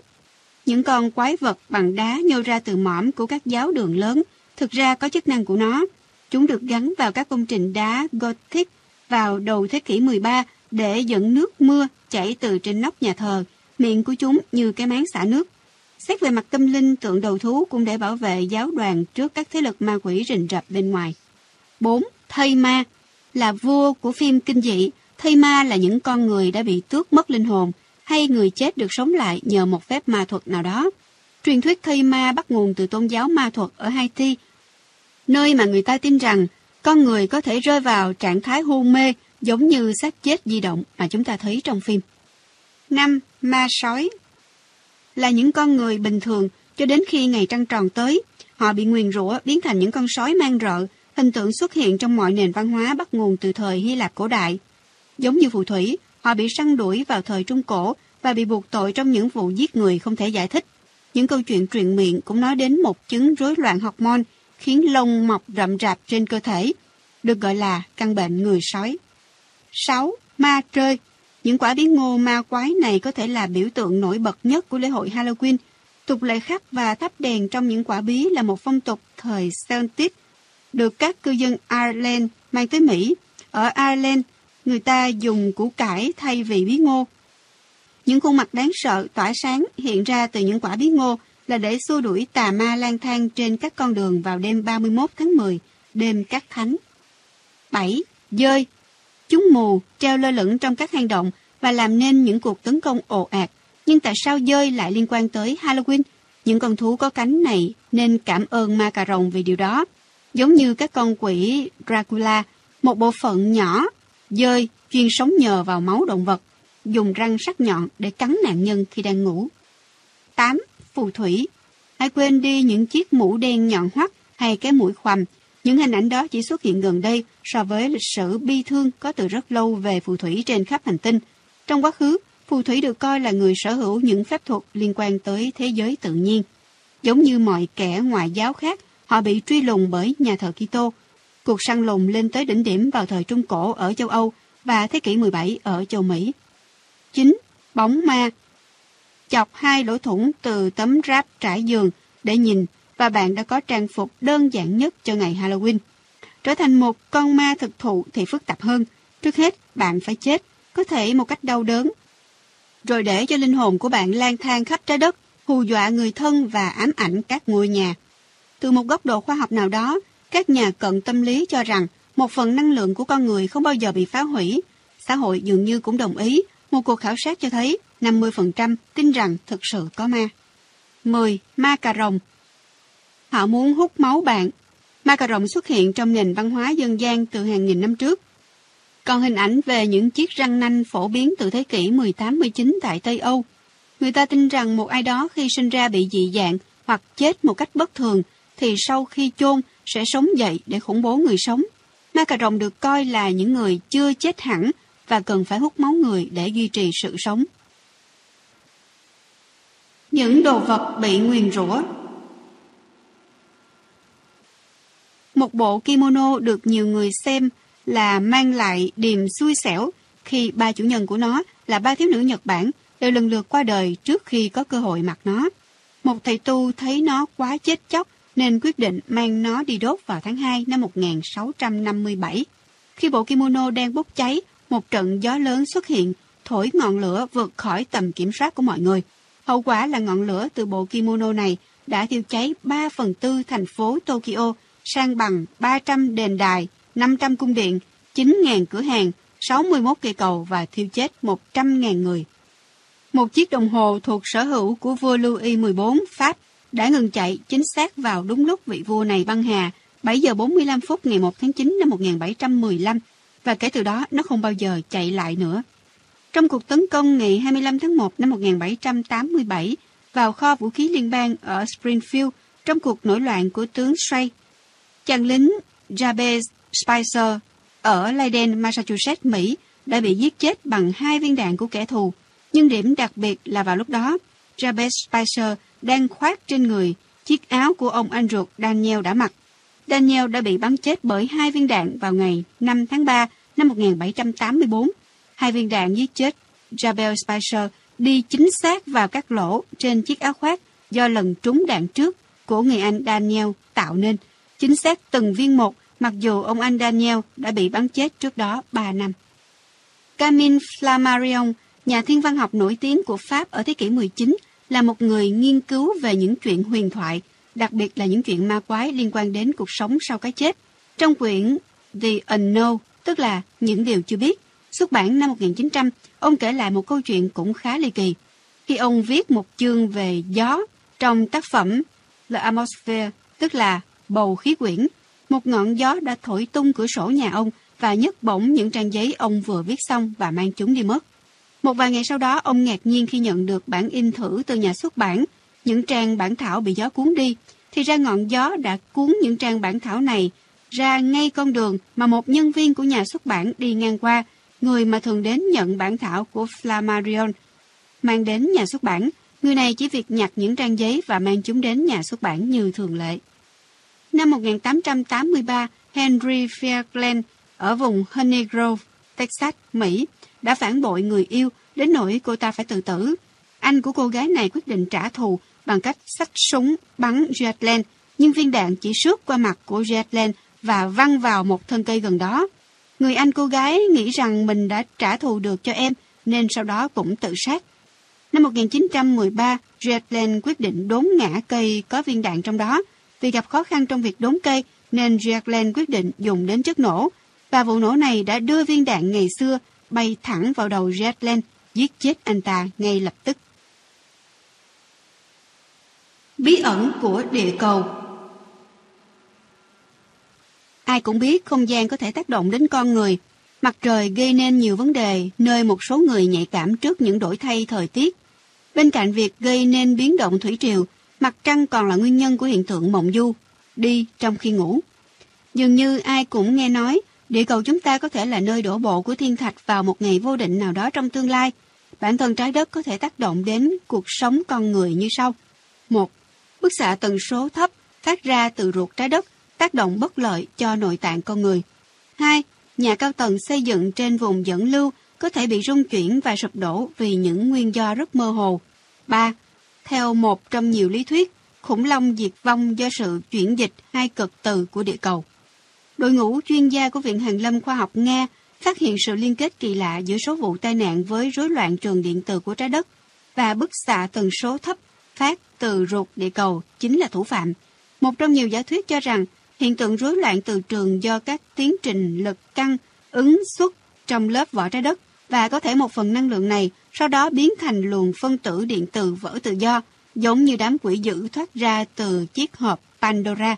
những con quái vật bằng đá nhô ra từ mỏm của các giáo đường lớn, thực ra có chức năng của nó. Chúng được gắn vào các công trình đá Gothic vào đầu thế kỷ 13 để dẫn nước mưa chảy từ trên nóc nhà thờ, miệng của chúng như cái máng xả nước. Xét về mặt tâm linh, tượng đầu thú cũng để bảo vệ giáo đoàn trước các thế lực ma quỷ rình rập bên ngoài. 4. Thây ma là vua của phim kinh dị. Thây ma là những con người đã bị tước mất linh hồn hay người chết được sống lại nhờ một phép ma thuật nào đó. Truyền thuyết thây ma bắt nguồn từ tôn giáo ma thuật ở Haiti, nơi mà người ta tin rằng con người có thể rơi vào trạng thái hôn mê giống như xác chết di động mà chúng ta thấy trong phim. 5. Ma sói Là những con người bình thường cho đến khi ngày trăng tròn tới, họ bị nguyền rủa biến thành những con sói mang rợ, hình tượng xuất hiện trong mọi nền văn hóa bắt nguồn từ thời Hy Lạp cổ đại. Giống như phù thủy, họ bị săn đuổi vào thời Trung Cổ và bị buộc tội trong những vụ giết người không thể giải thích. Những câu chuyện truyền miệng cũng nói đến một chứng rối loạn hormone khiến lông mọc rậm rạp trên cơ thể, được gọi là căn bệnh người sói. 6. Ma trơi Những quả bí ngô ma quái này có thể là biểu tượng nổi bật nhất của lễ hội Halloween. Tục lệ khắc và thắp đèn trong những quả bí là một phong tục thời Celtic, được các cư dân Ireland mang tới Mỹ. Ở Ireland, người ta dùng củ cải thay vì bí ngô. Những khuôn mặt đáng sợ tỏa sáng hiện ra từ những quả bí ngô là để xua đuổi tà ma lang thang trên các con đường vào đêm 31 tháng 10, đêm các thánh. 7. Dơi Chúng mù, treo lơ lửng trong các hang động và làm nên những cuộc tấn công ồ ạt. Nhưng tại sao dơi lại liên quan tới Halloween? Những con thú có cánh này nên cảm ơn ma cà rồng vì điều đó. Giống như các con quỷ Dracula, một bộ phận nhỏ, dơi chuyên sống nhờ vào máu động vật, dùng răng sắc nhọn để cắn nạn nhân khi đang ngủ. 8. Phù thủy Hãy quên đi những chiếc mũ đen nhọn hoắt hay cái mũi khoằm. Những hình ảnh đó chỉ xuất hiện gần đây so với lịch sử bi thương có từ rất lâu về phù thủy trên khắp hành tinh. Trong quá khứ, phù thủy được coi là người sở hữu những phép thuật liên quan tới thế giới tự nhiên. Giống như mọi kẻ ngoại giáo khác, họ bị truy lùng bởi nhà thờ Kitô. Cuộc săn lùng lên tới đỉnh điểm vào thời Trung Cổ ở châu Âu và thế kỷ 17 ở châu Mỹ. 9. Bóng ma Chọc hai lỗ thủng từ tấm ráp trải giường để nhìn và bạn đã có trang phục đơn giản nhất cho ngày Halloween. Trở thành một con ma thực thụ thì phức tạp hơn. Trước hết, bạn phải chết, có thể một cách đau đớn. Rồi để cho linh hồn của bạn lang thang khắp trái đất, hù dọa người thân và ám ảnh các ngôi nhà. Từ một góc độ khoa học nào đó, các nhà cận tâm lý cho rằng một phần năng lượng của con người không bao giờ bị phá hủy. Xã hội dường như cũng đồng ý. Một cuộc khảo sát cho thấy 50% tin rằng thực sự có ma. 10. Ma cà rồng Họ muốn hút máu bạn. Ma cà rồng xuất hiện trong nền văn hóa dân gian từ hàng nghìn năm trước. Còn hình ảnh về những chiếc răng nanh phổ biến từ thế kỷ 18-19 tại Tây Âu. Người ta tin rằng một ai đó khi sinh ra bị dị dạng hoặc chết một cách bất thường thì sau khi chôn sẽ sống dậy để khủng bố người sống. Ma cà rồng được coi là những người chưa chết hẳn và cần phải hút máu người để duy trì sự sống. Những đồ vật bị nguyền rủa Một bộ kimono được nhiều người xem là mang lại điềm xui xẻo khi ba chủ nhân của nó là ba thiếu nữ Nhật Bản đều lần lượt qua đời trước khi có cơ hội mặc nó. Một thầy tu thấy nó quá chết chóc nên quyết định mang nó đi đốt vào tháng 2 năm 1657. Khi bộ kimono đang bốc cháy, một trận gió lớn xuất hiện, thổi ngọn lửa vượt khỏi tầm kiểm soát của mọi người. Hậu quả là ngọn lửa từ bộ kimono này đã thiêu cháy 3 phần tư thành phố Tokyo, sang bằng 300 đền đài, 500 cung điện, 9.000 cửa hàng, 61 cây cầu và thiêu chết 100.000 người. Một chiếc đồng hồ thuộc sở hữu của vua Louis XIV Pháp đã ngừng chạy chính xác vào đúng lúc vị vua này băng hà 7 giờ 45 phút ngày 1 tháng 9 năm 1715 và kể từ đó nó không bao giờ chạy lại nữa. Trong cuộc tấn công ngày 25 tháng 1 năm 1787 vào kho vũ khí liên bang ở Springfield trong cuộc nổi loạn của tướng Stray, chàng lính Jabez Spicer ở Leiden, Massachusetts, Mỹ đã bị giết chết bằng hai viên đạn của kẻ thù. Nhưng điểm đặc biệt là vào lúc đó, Jabez Spicer đang khoác trên người chiếc áo của ông anh ruột Daniel đã mặc. Daniel đã bị bắn chết bởi hai viên đạn vào ngày 5 tháng 3 năm 1784. Hai viên đạn giết chết Jabel Spicer đi chính xác vào các lỗ trên chiếc áo khoác do lần trúng đạn trước của người anh Daniel tạo nên. Chính xác từng viên một, mặc dù ông anh Daniel đã bị bắn chết trước đó 3 năm. Camille Flammarion, nhà thiên văn học nổi tiếng của Pháp ở thế kỷ 19, là một người nghiên cứu về những chuyện huyền thoại, đặc biệt là những chuyện ma quái liên quan đến cuộc sống sau cái chết. Trong quyển The Unknown, tức là những điều chưa biết, xuất bản năm 1900, ông kể lại một câu chuyện cũng khá ly kỳ. Khi ông viết một chương về gió trong tác phẩm The Atmosphere, tức là bầu khí quyển, một ngọn gió đã thổi tung cửa sổ nhà ông và nhấc bổng những trang giấy ông vừa viết xong và mang chúng đi mất. Một vài ngày sau đó, ông ngạc nhiên khi nhận được bản in thử từ nhà xuất bản. Những trang bản thảo bị gió cuốn đi, thì ra ngọn gió đã cuốn những trang bản thảo này ra ngay con đường mà một nhân viên của nhà xuất bản đi ngang qua người mà thường đến nhận bản thảo của Flammarion, mang đến nhà xuất bản. Người này chỉ việc nhặt những trang giấy và mang chúng đến nhà xuất bản như thường lệ. Năm 1883, Henry Fairglen ở vùng Honey Grove, Texas, Mỹ, đã phản bội người yêu đến nỗi cô ta phải tự tử. Anh của cô gái này quyết định trả thù bằng cách xách súng bắn Jetland, nhưng viên đạn chỉ sướt qua mặt của Jetland và văng vào một thân cây gần đó. Người anh cô gái nghĩ rằng mình đã trả thù được cho em, nên sau đó cũng tự sát. Năm 1913, Jetland quyết định đốn ngã cây có viên đạn trong đó. Vì gặp khó khăn trong việc đốn cây, nên Jetland quyết định dùng đến chất nổ. Và vụ nổ này đã đưa viên đạn ngày xưa bay thẳng vào đầu Jetland, giết chết anh ta ngay lập tức. Bí ẩn của địa cầu Ai cũng biết không gian có thể tác động đến con người. Mặt trời gây nên nhiều vấn đề nơi một số người nhạy cảm trước những đổi thay thời tiết. Bên cạnh việc gây nên biến động thủy triều, mặt trăng còn là nguyên nhân của hiện tượng mộng du, đi trong khi ngủ. Dường như ai cũng nghe nói, địa cầu chúng ta có thể là nơi đổ bộ của thiên thạch vào một ngày vô định nào đó trong tương lai. Bản thân trái đất có thể tác động đến cuộc sống con người như sau. một Bức xạ tần số thấp phát ra từ ruột trái đất tác động bất lợi cho nội tạng con người. 2. Nhà cao tầng xây dựng trên vùng dẫn lưu có thể bị rung chuyển và sụp đổ vì những nguyên do rất mơ hồ. 3. Theo một trong nhiều lý thuyết, khủng long diệt vong do sự chuyển dịch hai cực từ của địa cầu. Đội ngũ chuyên gia của Viện Hàn lâm Khoa học Nga phát hiện sự liên kết kỳ lạ giữa số vụ tai nạn với rối loạn trường điện từ của trái đất và bức xạ tần số thấp phát từ ruột địa cầu chính là thủ phạm. Một trong nhiều giả thuyết cho rằng hiện tượng rối loạn từ trường do các tiến trình lực căng ứng xuất trong lớp vỏ trái đất và có thể một phần năng lượng này sau đó biến thành luồng phân tử điện từ vỡ tự do, giống như đám quỷ dữ thoát ra từ chiếc hộp Pandora.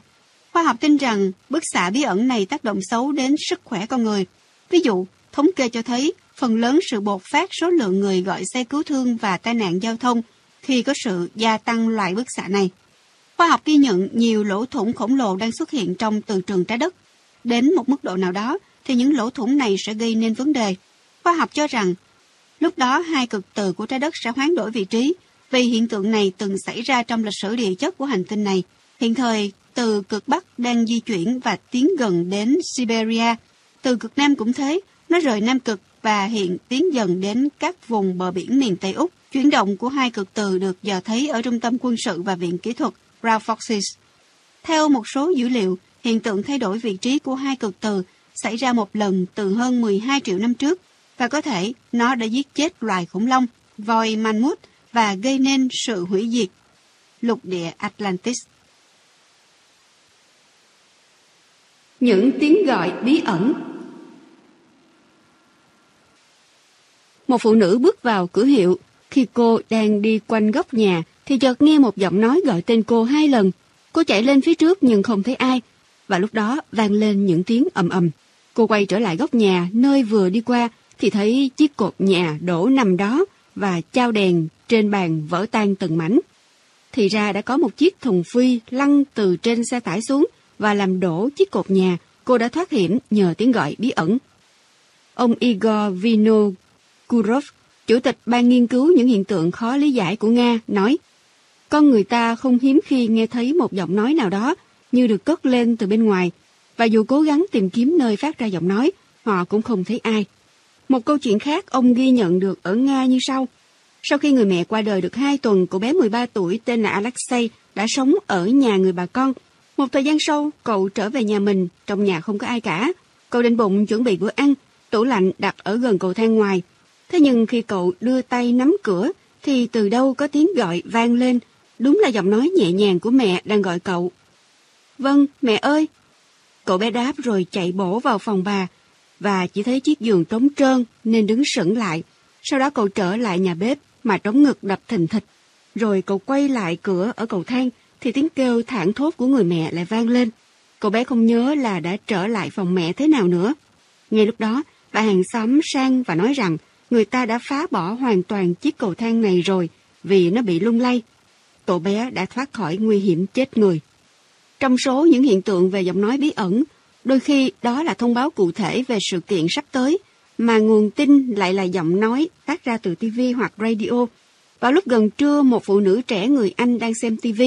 Khoa học tin rằng bức xạ bí ẩn này tác động xấu đến sức khỏe con người. Ví dụ, thống kê cho thấy phần lớn sự bột phát số lượng người gọi xe cứu thương và tai nạn giao thông khi có sự gia tăng loại bức xạ này. Khoa học ghi nhận nhiều lỗ thủng khổng lồ đang xuất hiện trong từ trường trái đất. Đến một mức độ nào đó thì những lỗ thủng này sẽ gây nên vấn đề. Khoa học cho rằng lúc đó hai cực từ của trái đất sẽ hoán đổi vị trí vì hiện tượng này từng xảy ra trong lịch sử địa chất của hành tinh này. Hiện thời, từ cực Bắc đang di chuyển và tiến gần đến Siberia. Từ cực Nam cũng thế, nó rời Nam cực và hiện tiến dần đến các vùng bờ biển miền Tây Úc. Chuyển động của hai cực từ được dò thấy ở Trung tâm Quân sự và Viện Kỹ thuật Ralph Foxes. Theo một số dữ liệu, hiện tượng thay đổi vị trí của hai cực từ xảy ra một lần từ hơn 12 triệu năm trước và có thể nó đã giết chết loài khủng long, voi mammoth và gây nên sự hủy diệt lục địa Atlantis. Những tiếng gọi bí ẩn Một phụ nữ bước vào cửa hiệu khi cô đang đi quanh góc nhà thì chợt nghe một giọng nói gọi tên cô hai lần. Cô chạy lên phía trước nhưng không thấy ai. Và lúc đó vang lên những tiếng ầm ầm. Cô quay trở lại góc nhà nơi vừa đi qua thì thấy chiếc cột nhà đổ nằm đó và trao đèn trên bàn vỡ tan từng mảnh. Thì ra đã có một chiếc thùng phi lăn từ trên xe tải xuống và làm đổ chiếc cột nhà. Cô đã thoát hiểm nhờ tiếng gọi bí ẩn. Ông Igor Vinokurov, chủ tịch ban nghiên cứu những hiện tượng khó lý giải của Nga, nói con người ta không hiếm khi nghe thấy một giọng nói nào đó như được cất lên từ bên ngoài, và dù cố gắng tìm kiếm nơi phát ra giọng nói, họ cũng không thấy ai. Một câu chuyện khác ông ghi nhận được ở Nga như sau. Sau khi người mẹ qua đời được 2 tuần, cậu bé 13 tuổi tên là Alexei đã sống ở nhà người bà con. Một thời gian sau, cậu trở về nhà mình, trong nhà không có ai cả. Cậu định bụng chuẩn bị bữa ăn, tủ lạnh đặt ở gần cầu thang ngoài. Thế nhưng khi cậu đưa tay nắm cửa, thì từ đâu có tiếng gọi vang lên Đúng là giọng nói nhẹ nhàng của mẹ đang gọi cậu. Vâng, mẹ ơi. Cậu bé đáp rồi chạy bổ vào phòng bà, và chỉ thấy chiếc giường trống trơn nên đứng sững lại. Sau đó cậu trở lại nhà bếp mà trống ngực đập thình thịch. Rồi cậu quay lại cửa ở cầu thang thì tiếng kêu thảng thốt của người mẹ lại vang lên. Cậu bé không nhớ là đã trở lại phòng mẹ thế nào nữa. Ngay lúc đó, bà hàng xóm sang và nói rằng người ta đã phá bỏ hoàn toàn chiếc cầu thang này rồi vì nó bị lung lay cậu bé đã thoát khỏi nguy hiểm chết người. Trong số những hiện tượng về giọng nói bí ẩn, đôi khi đó là thông báo cụ thể về sự kiện sắp tới, mà nguồn tin lại là giọng nói phát ra từ TV hoặc radio. Vào lúc gần trưa, một phụ nữ trẻ người Anh đang xem TV.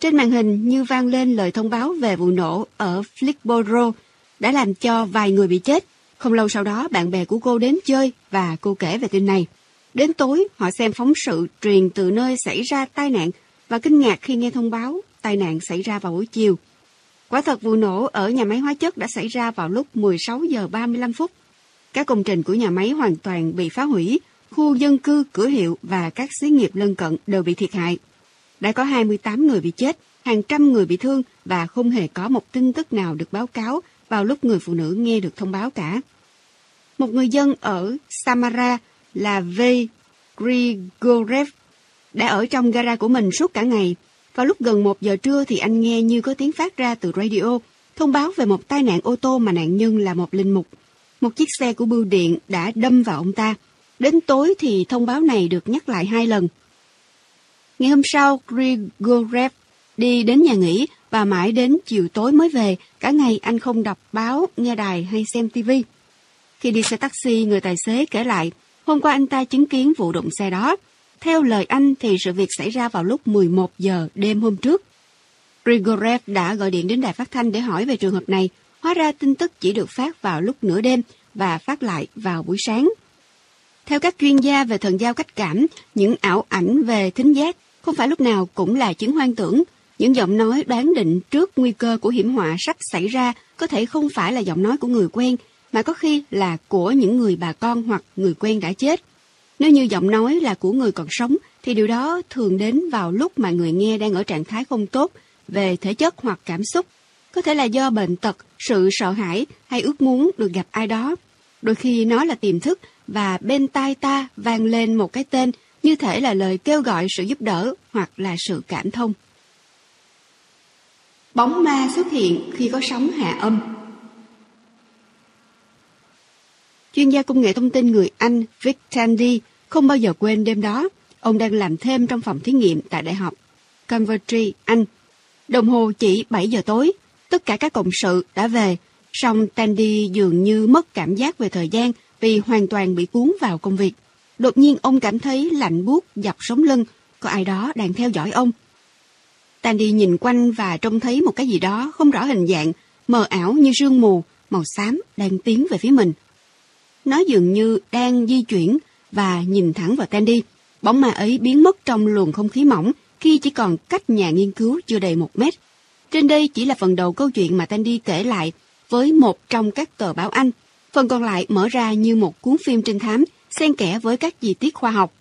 Trên màn hình như vang lên lời thông báo về vụ nổ ở Flickborough đã làm cho vài người bị chết. Không lâu sau đó, bạn bè của cô đến chơi và cô kể về tin này. Đến tối, họ xem phóng sự truyền từ nơi xảy ra tai nạn và kinh ngạc khi nghe thông báo tai nạn xảy ra vào buổi chiều. Quả thật vụ nổ ở nhà máy hóa chất đã xảy ra vào lúc 16 giờ 35 phút. Các công trình của nhà máy hoàn toàn bị phá hủy, khu dân cư, cửa hiệu và các xí nghiệp lân cận đều bị thiệt hại. Đã có 28 người bị chết, hàng trăm người bị thương và không hề có một tin tức nào được báo cáo vào lúc người phụ nữ nghe được thông báo cả. Một người dân ở Samara là V. Grigorev đã ở trong gara của mình suốt cả ngày. Vào lúc gần một giờ trưa thì anh nghe như có tiếng phát ra từ radio, thông báo về một tai nạn ô tô mà nạn nhân là một linh mục. Một chiếc xe của bưu điện đã đâm vào ông ta. Đến tối thì thông báo này được nhắc lại hai lần. Ngày hôm sau, Grigorev đi đến nhà nghỉ và mãi đến chiều tối mới về. Cả ngày anh không đọc báo, nghe đài hay xem tivi. Khi đi xe taxi, người tài xế kể lại, hôm qua anh ta chứng kiến vụ đụng xe đó. Theo lời anh thì sự việc xảy ra vào lúc 11 giờ đêm hôm trước. Grigorev đã gọi điện đến đài phát thanh để hỏi về trường hợp này. Hóa ra tin tức chỉ được phát vào lúc nửa đêm và phát lại vào buổi sáng. Theo các chuyên gia về thần giao cách cảm, những ảo ảnh về thính giác không phải lúc nào cũng là chứng hoang tưởng. Những giọng nói đoán định trước nguy cơ của hiểm họa sắp xảy ra có thể không phải là giọng nói của người quen, mà có khi là của những người bà con hoặc người quen đã chết. Nếu như giọng nói là của người còn sống, thì điều đó thường đến vào lúc mà người nghe đang ở trạng thái không tốt về thể chất hoặc cảm xúc. Có thể là do bệnh tật, sự sợ hãi hay ước muốn được gặp ai đó. Đôi khi nó là tiềm thức và bên tai ta vang lên một cái tên như thể là lời kêu gọi sự giúp đỡ hoặc là sự cảm thông. Bóng ma xuất hiện khi có sóng hạ âm. Chuyên gia công nghệ thông tin người Anh Vic Tandy không bao giờ quên đêm đó. Ông đang làm thêm trong phòng thí nghiệm tại Đại học Coventry, Anh. Đồng hồ chỉ 7 giờ tối. Tất cả các cộng sự đã về. Song Tandy dường như mất cảm giác về thời gian vì hoàn toàn bị cuốn vào công việc. Đột nhiên ông cảm thấy lạnh buốt dọc sống lưng. Có ai đó đang theo dõi ông. Tandy nhìn quanh và trông thấy một cái gì đó không rõ hình dạng, mờ ảo như sương mù, màu xám đang tiến về phía mình. Nó dường như đang di chuyển và nhìn thẳng vào Tandy. Bóng ma ấy biến mất trong luồng không khí mỏng khi chỉ còn cách nhà nghiên cứu chưa đầy một mét. Trên đây chỉ là phần đầu câu chuyện mà Tandy kể lại với một trong các tờ báo Anh. Phần còn lại mở ra như một cuốn phim trinh thám, xen kẽ với các chi tiết khoa học.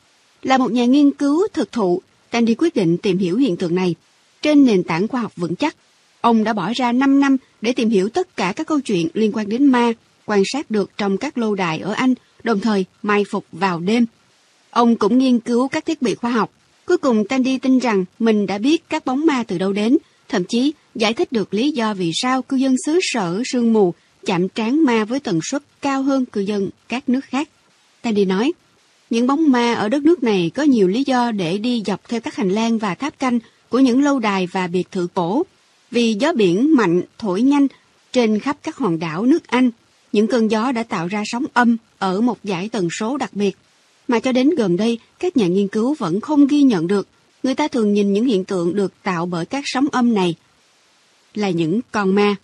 Là một nhà nghiên cứu thực thụ, Tandy quyết định tìm hiểu hiện tượng này trên nền tảng khoa học vững chắc. Ông đã bỏ ra 5 năm để tìm hiểu tất cả các câu chuyện liên quan đến ma, quan sát được trong các lâu đài ở Anh, đồng thời mai phục vào đêm. Ông cũng nghiên cứu các thiết bị khoa học. Cuối cùng Tandy tin rằng mình đã biết các bóng ma từ đâu đến, thậm chí giải thích được lý do vì sao cư dân xứ sở sương mù chạm trán ma với tần suất cao hơn cư dân các nước khác. Tandy nói, những bóng ma ở đất nước này có nhiều lý do để đi dọc theo các hành lang và tháp canh của những lâu đài và biệt thự cổ. Vì gió biển mạnh, thổi nhanh trên khắp các hòn đảo nước Anh, những cơn gió đã tạo ra sóng âm ở một dải tần số đặc biệt. Mà cho đến gần đây, các nhà nghiên cứu vẫn không ghi nhận được. Người ta thường nhìn những hiện tượng được tạo bởi các sóng âm này là những con ma.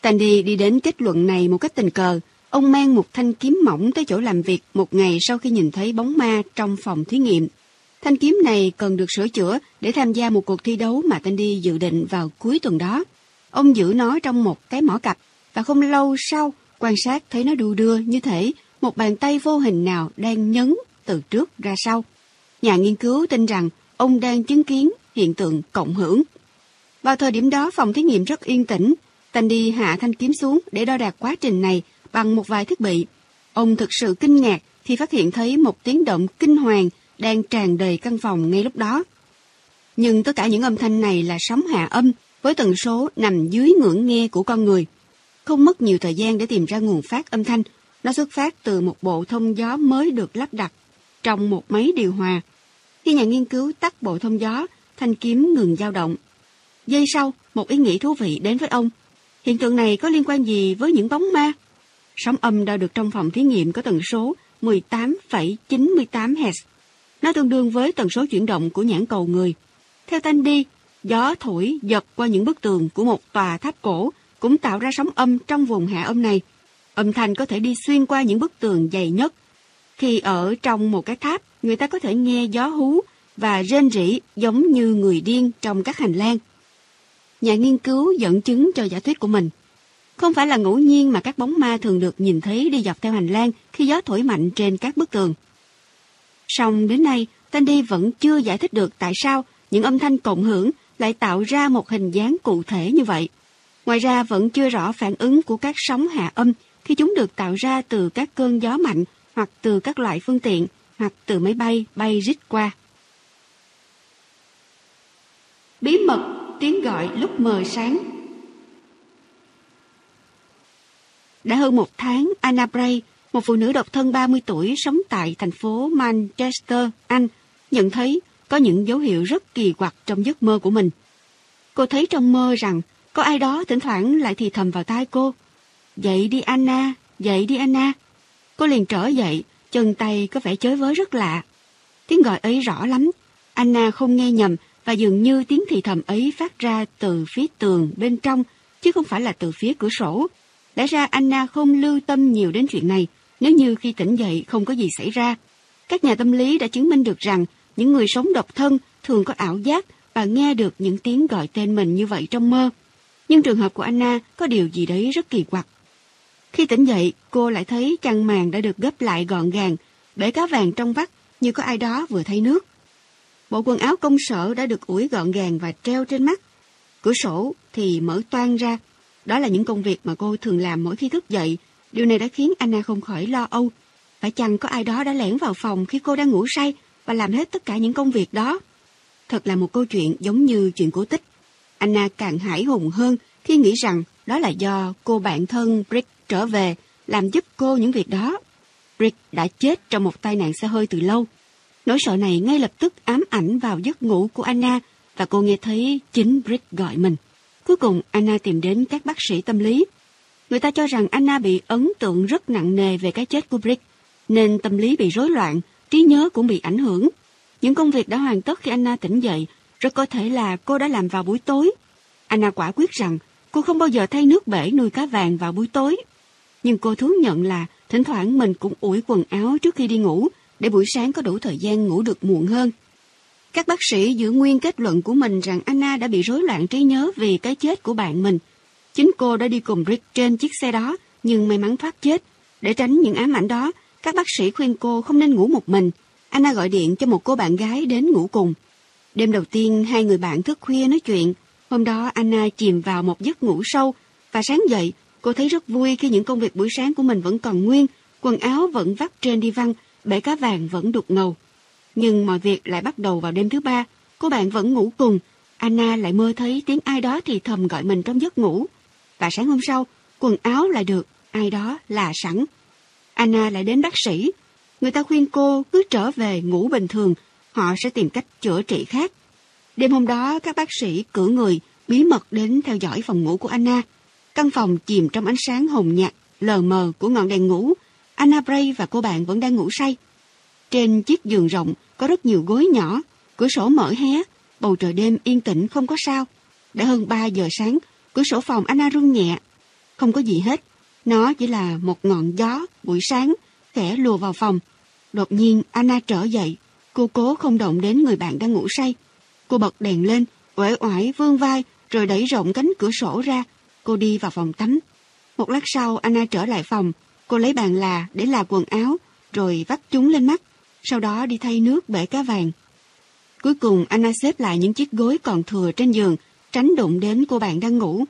Tandy đi đến kết luận này một cách tình cờ. Ông mang một thanh kiếm mỏng tới chỗ làm việc một ngày sau khi nhìn thấy bóng ma trong phòng thí nghiệm. Thanh kiếm này cần được sửa chữa để tham gia một cuộc thi đấu mà Tandy dự định vào cuối tuần đó. Ông giữ nó trong một cái mỏ cặp và không lâu sau quan sát thấy nó đu đưa như thể một bàn tay vô hình nào đang nhấn từ trước ra sau. Nhà nghiên cứu tin rằng ông đang chứng kiến hiện tượng cộng hưởng. Vào thời điểm đó, phòng thí nghiệm rất yên tĩnh. Tandy hạ thanh kiếm xuống để đo đạc quá trình này bằng một vài thiết bị. Ông thực sự kinh ngạc khi phát hiện thấy một tiếng động kinh hoàng đang tràn đầy căn phòng ngay lúc đó. Nhưng tất cả những âm thanh này là sóng hạ âm với tần số nằm dưới ngưỡng nghe của con người. Không mất nhiều thời gian để tìm ra nguồn phát âm thanh, nó xuất phát từ một bộ thông gió mới được lắp đặt trong một máy điều hòa. Khi nhà nghiên cứu tắt bộ thông gió, thanh kiếm ngừng dao động. Giây sau, một ý nghĩ thú vị đến với ông. Hiện tượng này có liên quan gì với những bóng ma? Sóng âm đo được trong phòng thí nghiệm có tần số 18,98 Hz. Nó tương đương với tần số chuyển động của nhãn cầu người. Theo Tandy, gió thổi giật qua những bức tường của một tòa tháp cổ cũng tạo ra sóng âm trong vùng hạ âm này. Âm thanh có thể đi xuyên qua những bức tường dày nhất. Khi ở trong một cái tháp, người ta có thể nghe gió hú và rên rỉ giống như người điên trong các hành lang. Nhà nghiên cứu dẫn chứng cho giả thuyết của mình. Không phải là ngẫu nhiên mà các bóng ma thường được nhìn thấy đi dọc theo hành lang khi gió thổi mạnh trên các bức tường. Song đến nay, Tandy vẫn chưa giải thích được tại sao những âm thanh cộng hưởng lại tạo ra một hình dáng cụ thể như vậy. Ngoài ra vẫn chưa rõ phản ứng của các sóng hạ âm khi chúng được tạo ra từ các cơn gió mạnh hoặc từ các loại phương tiện hoặc từ máy bay bay rít qua. Bí mật tiếng gọi lúc mờ sáng Đã hơn một tháng, Anna Bray, một phụ nữ độc thân 30 tuổi sống tại thành phố Manchester, Anh, nhận thấy có những dấu hiệu rất kỳ quặc trong giấc mơ của mình. Cô thấy trong mơ rằng có ai đó thỉnh thoảng lại thì thầm vào tai cô. Dậy đi Anna, dậy đi Anna. Cô liền trở dậy, chân tay có vẻ chới với rất lạ. Tiếng gọi ấy rõ lắm. Anna không nghe nhầm và dường như tiếng thì thầm ấy phát ra từ phía tường bên trong, chứ không phải là từ phía cửa sổ. Lẽ ra Anna không lưu tâm nhiều đến chuyện này, nếu như khi tỉnh dậy không có gì xảy ra. Các nhà tâm lý đã chứng minh được rằng những người sống độc thân thường có ảo giác và nghe được những tiếng gọi tên mình như vậy trong mơ. Nhưng trường hợp của Anna có điều gì đấy rất kỳ quặc. Khi tỉnh dậy, cô lại thấy chăn màn đã được gấp lại gọn gàng, bể cá vàng trong vắt như có ai đó vừa thay nước. Bộ quần áo công sở đã được ủi gọn gàng và treo trên mắt. Cửa sổ thì mở toan ra. Đó là những công việc mà cô thường làm mỗi khi thức dậy. Điều này đã khiến Anna không khỏi lo âu. Phải chăng có ai đó đã lẻn vào phòng khi cô đang ngủ say và làm hết tất cả những công việc đó? Thật là một câu chuyện giống như chuyện cổ tích. Anna càng hãi hùng hơn khi nghĩ rằng đó là do cô bạn thân Brick trở về làm giúp cô những việc đó. Brick đã chết trong một tai nạn xe hơi từ lâu. Nỗi sợ này ngay lập tức ám ảnh vào giấc ngủ của Anna và cô nghe thấy chính Brick gọi mình. Cuối cùng Anna tìm đến các bác sĩ tâm lý. Người ta cho rằng Anna bị ấn tượng rất nặng nề về cái chết của Brick, nên tâm lý bị rối loạn, trí nhớ cũng bị ảnh hưởng. Những công việc đã hoàn tất khi Anna tỉnh dậy, rất có thể là cô đã làm vào buổi tối. Anna quả quyết rằng cô không bao giờ thay nước bể nuôi cá vàng vào buổi tối. Nhưng cô thú nhận là thỉnh thoảng mình cũng ủi quần áo trước khi đi ngủ để buổi sáng có đủ thời gian ngủ được muộn hơn. Các bác sĩ giữ nguyên kết luận của mình rằng Anna đã bị rối loạn trí nhớ vì cái chết của bạn mình. Chính cô đã đi cùng Rick trên chiếc xe đó, nhưng may mắn thoát chết. Để tránh những ám ảnh đó, các bác sĩ khuyên cô không nên ngủ một mình. Anna gọi điện cho một cô bạn gái đến ngủ cùng. Đêm đầu tiên, hai người bạn thức khuya nói chuyện. Hôm đó, Anna chìm vào một giấc ngủ sâu, và sáng dậy, cô thấy rất vui khi những công việc buổi sáng của mình vẫn còn nguyên, quần áo vẫn vắt trên đi văn, bể cá vàng vẫn đục ngầu. Nhưng mọi việc lại bắt đầu vào đêm thứ ba, cô bạn vẫn ngủ cùng, Anna lại mơ thấy tiếng ai đó thì thầm gọi mình trong giấc ngủ. Và sáng hôm sau, quần áo lại được, ai đó là sẵn. Anna lại đến bác sĩ. Người ta khuyên cô cứ trở về ngủ bình thường, họ sẽ tìm cách chữa trị khác. Đêm hôm đó, các bác sĩ cử người bí mật đến theo dõi phòng ngủ của Anna. Căn phòng chìm trong ánh sáng hồng nhạt, lờ mờ của ngọn đèn ngủ. Anna Bray và cô bạn vẫn đang ngủ say. Trên chiếc giường rộng có rất nhiều gối nhỏ, cửa sổ mở hé, bầu trời đêm yên tĩnh không có sao. Đã hơn 3 giờ sáng, cửa sổ phòng Anna rung nhẹ. Không có gì hết, nó chỉ là một ngọn gió buổi sáng khẽ lùa vào phòng. Đột nhiên Anna trở dậy, cô cố không động đến người bạn đang ngủ say. Cô bật đèn lên, uể oải vươn vai rồi đẩy rộng cánh cửa sổ ra. Cô đi vào phòng tắm. Một lát sau Anna trở lại phòng, cô lấy bàn là để là quần áo rồi vắt chúng lên mắt sau đó đi thay nước bể cá vàng. Cuối cùng Anna xếp lại những chiếc gối còn thừa trên giường, tránh đụng đến cô bạn đang ngủ.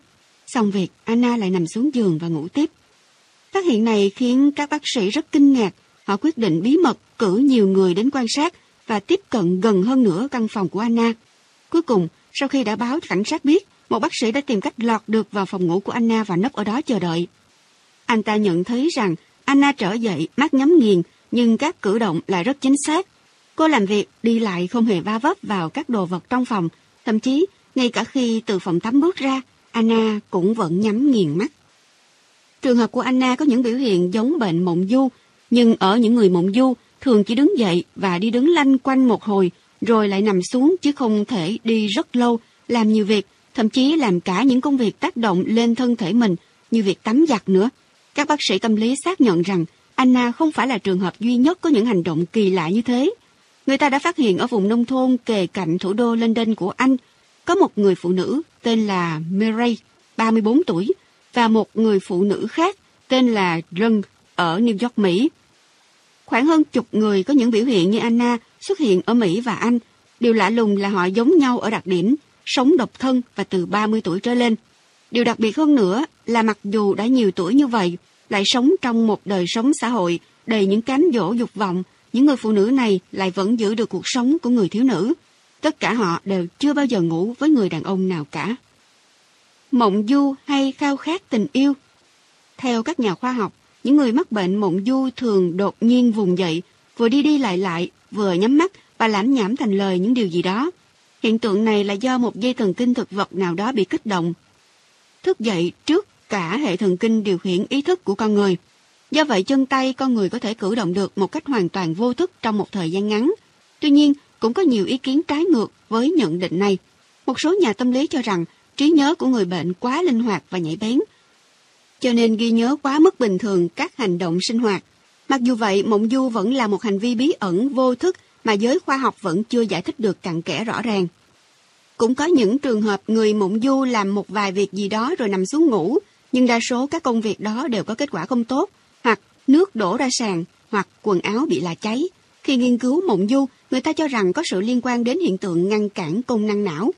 Xong việc, Anna lại nằm xuống giường và ngủ tiếp. Phát hiện này khiến các bác sĩ rất kinh ngạc. Họ quyết định bí mật cử nhiều người đến quan sát và tiếp cận gần hơn nữa căn phòng của Anna. Cuối cùng, sau khi đã báo cảnh sát biết, một bác sĩ đã tìm cách lọt được vào phòng ngủ của Anna và nấp ở đó chờ đợi. Anh ta nhận thấy rằng Anna trở dậy, mắt nhắm nghiền nhưng các cử động lại rất chính xác. Cô làm việc đi lại không hề va vấp vào các đồ vật trong phòng, thậm chí ngay cả khi từ phòng tắm bước ra, Anna cũng vẫn nhắm nghiền mắt. Trường hợp của Anna có những biểu hiện giống bệnh mộng du, nhưng ở những người mộng du thường chỉ đứng dậy và đi đứng lanh quanh một hồi rồi lại nằm xuống chứ không thể đi rất lâu, làm nhiều việc, thậm chí làm cả những công việc tác động lên thân thể mình như việc tắm giặt nữa. Các bác sĩ tâm lý xác nhận rằng Anna không phải là trường hợp duy nhất có những hành động kỳ lạ như thế. Người ta đã phát hiện ở vùng nông thôn kề cạnh thủ đô London của Anh, có một người phụ nữ tên là Mary, 34 tuổi, và một người phụ nữ khác tên là Rung ở New York, Mỹ. Khoảng hơn chục người có những biểu hiện như Anna xuất hiện ở Mỹ và Anh. Điều lạ lùng là họ giống nhau ở đặc điểm sống độc thân và từ 30 tuổi trở lên. Điều đặc biệt hơn nữa là mặc dù đã nhiều tuổi như vậy, lại sống trong một đời sống xã hội đầy những cám dỗ dục vọng, những người phụ nữ này lại vẫn giữ được cuộc sống của người thiếu nữ. Tất cả họ đều chưa bao giờ ngủ với người đàn ông nào cả. Mộng du hay khao khát tình yêu Theo các nhà khoa học, những người mắc bệnh mộng du thường đột nhiên vùng dậy, vừa đi đi lại lại, vừa nhắm mắt và lãm nhảm thành lời những điều gì đó. Hiện tượng này là do một dây thần kinh thực vật nào đó bị kích động. Thức dậy trước cả hệ thần kinh điều khiển ý thức của con người. Do vậy chân tay con người có thể cử động được một cách hoàn toàn vô thức trong một thời gian ngắn. Tuy nhiên, cũng có nhiều ý kiến trái ngược với nhận định này. Một số nhà tâm lý cho rằng trí nhớ của người bệnh quá linh hoạt và nhạy bén, cho nên ghi nhớ quá mức bình thường các hành động sinh hoạt. Mặc dù vậy, mộng du vẫn là một hành vi bí ẩn vô thức mà giới khoa học vẫn chưa giải thích được cặn kẽ rõ ràng. Cũng có những trường hợp người mộng du làm một vài việc gì đó rồi nằm xuống ngủ, nhưng đa số các công việc đó đều có kết quả không tốt, hoặc nước đổ ra sàn, hoặc quần áo bị là cháy. Khi nghiên cứu mộng du, người ta cho rằng có sự liên quan đến hiện tượng ngăn cản công năng não.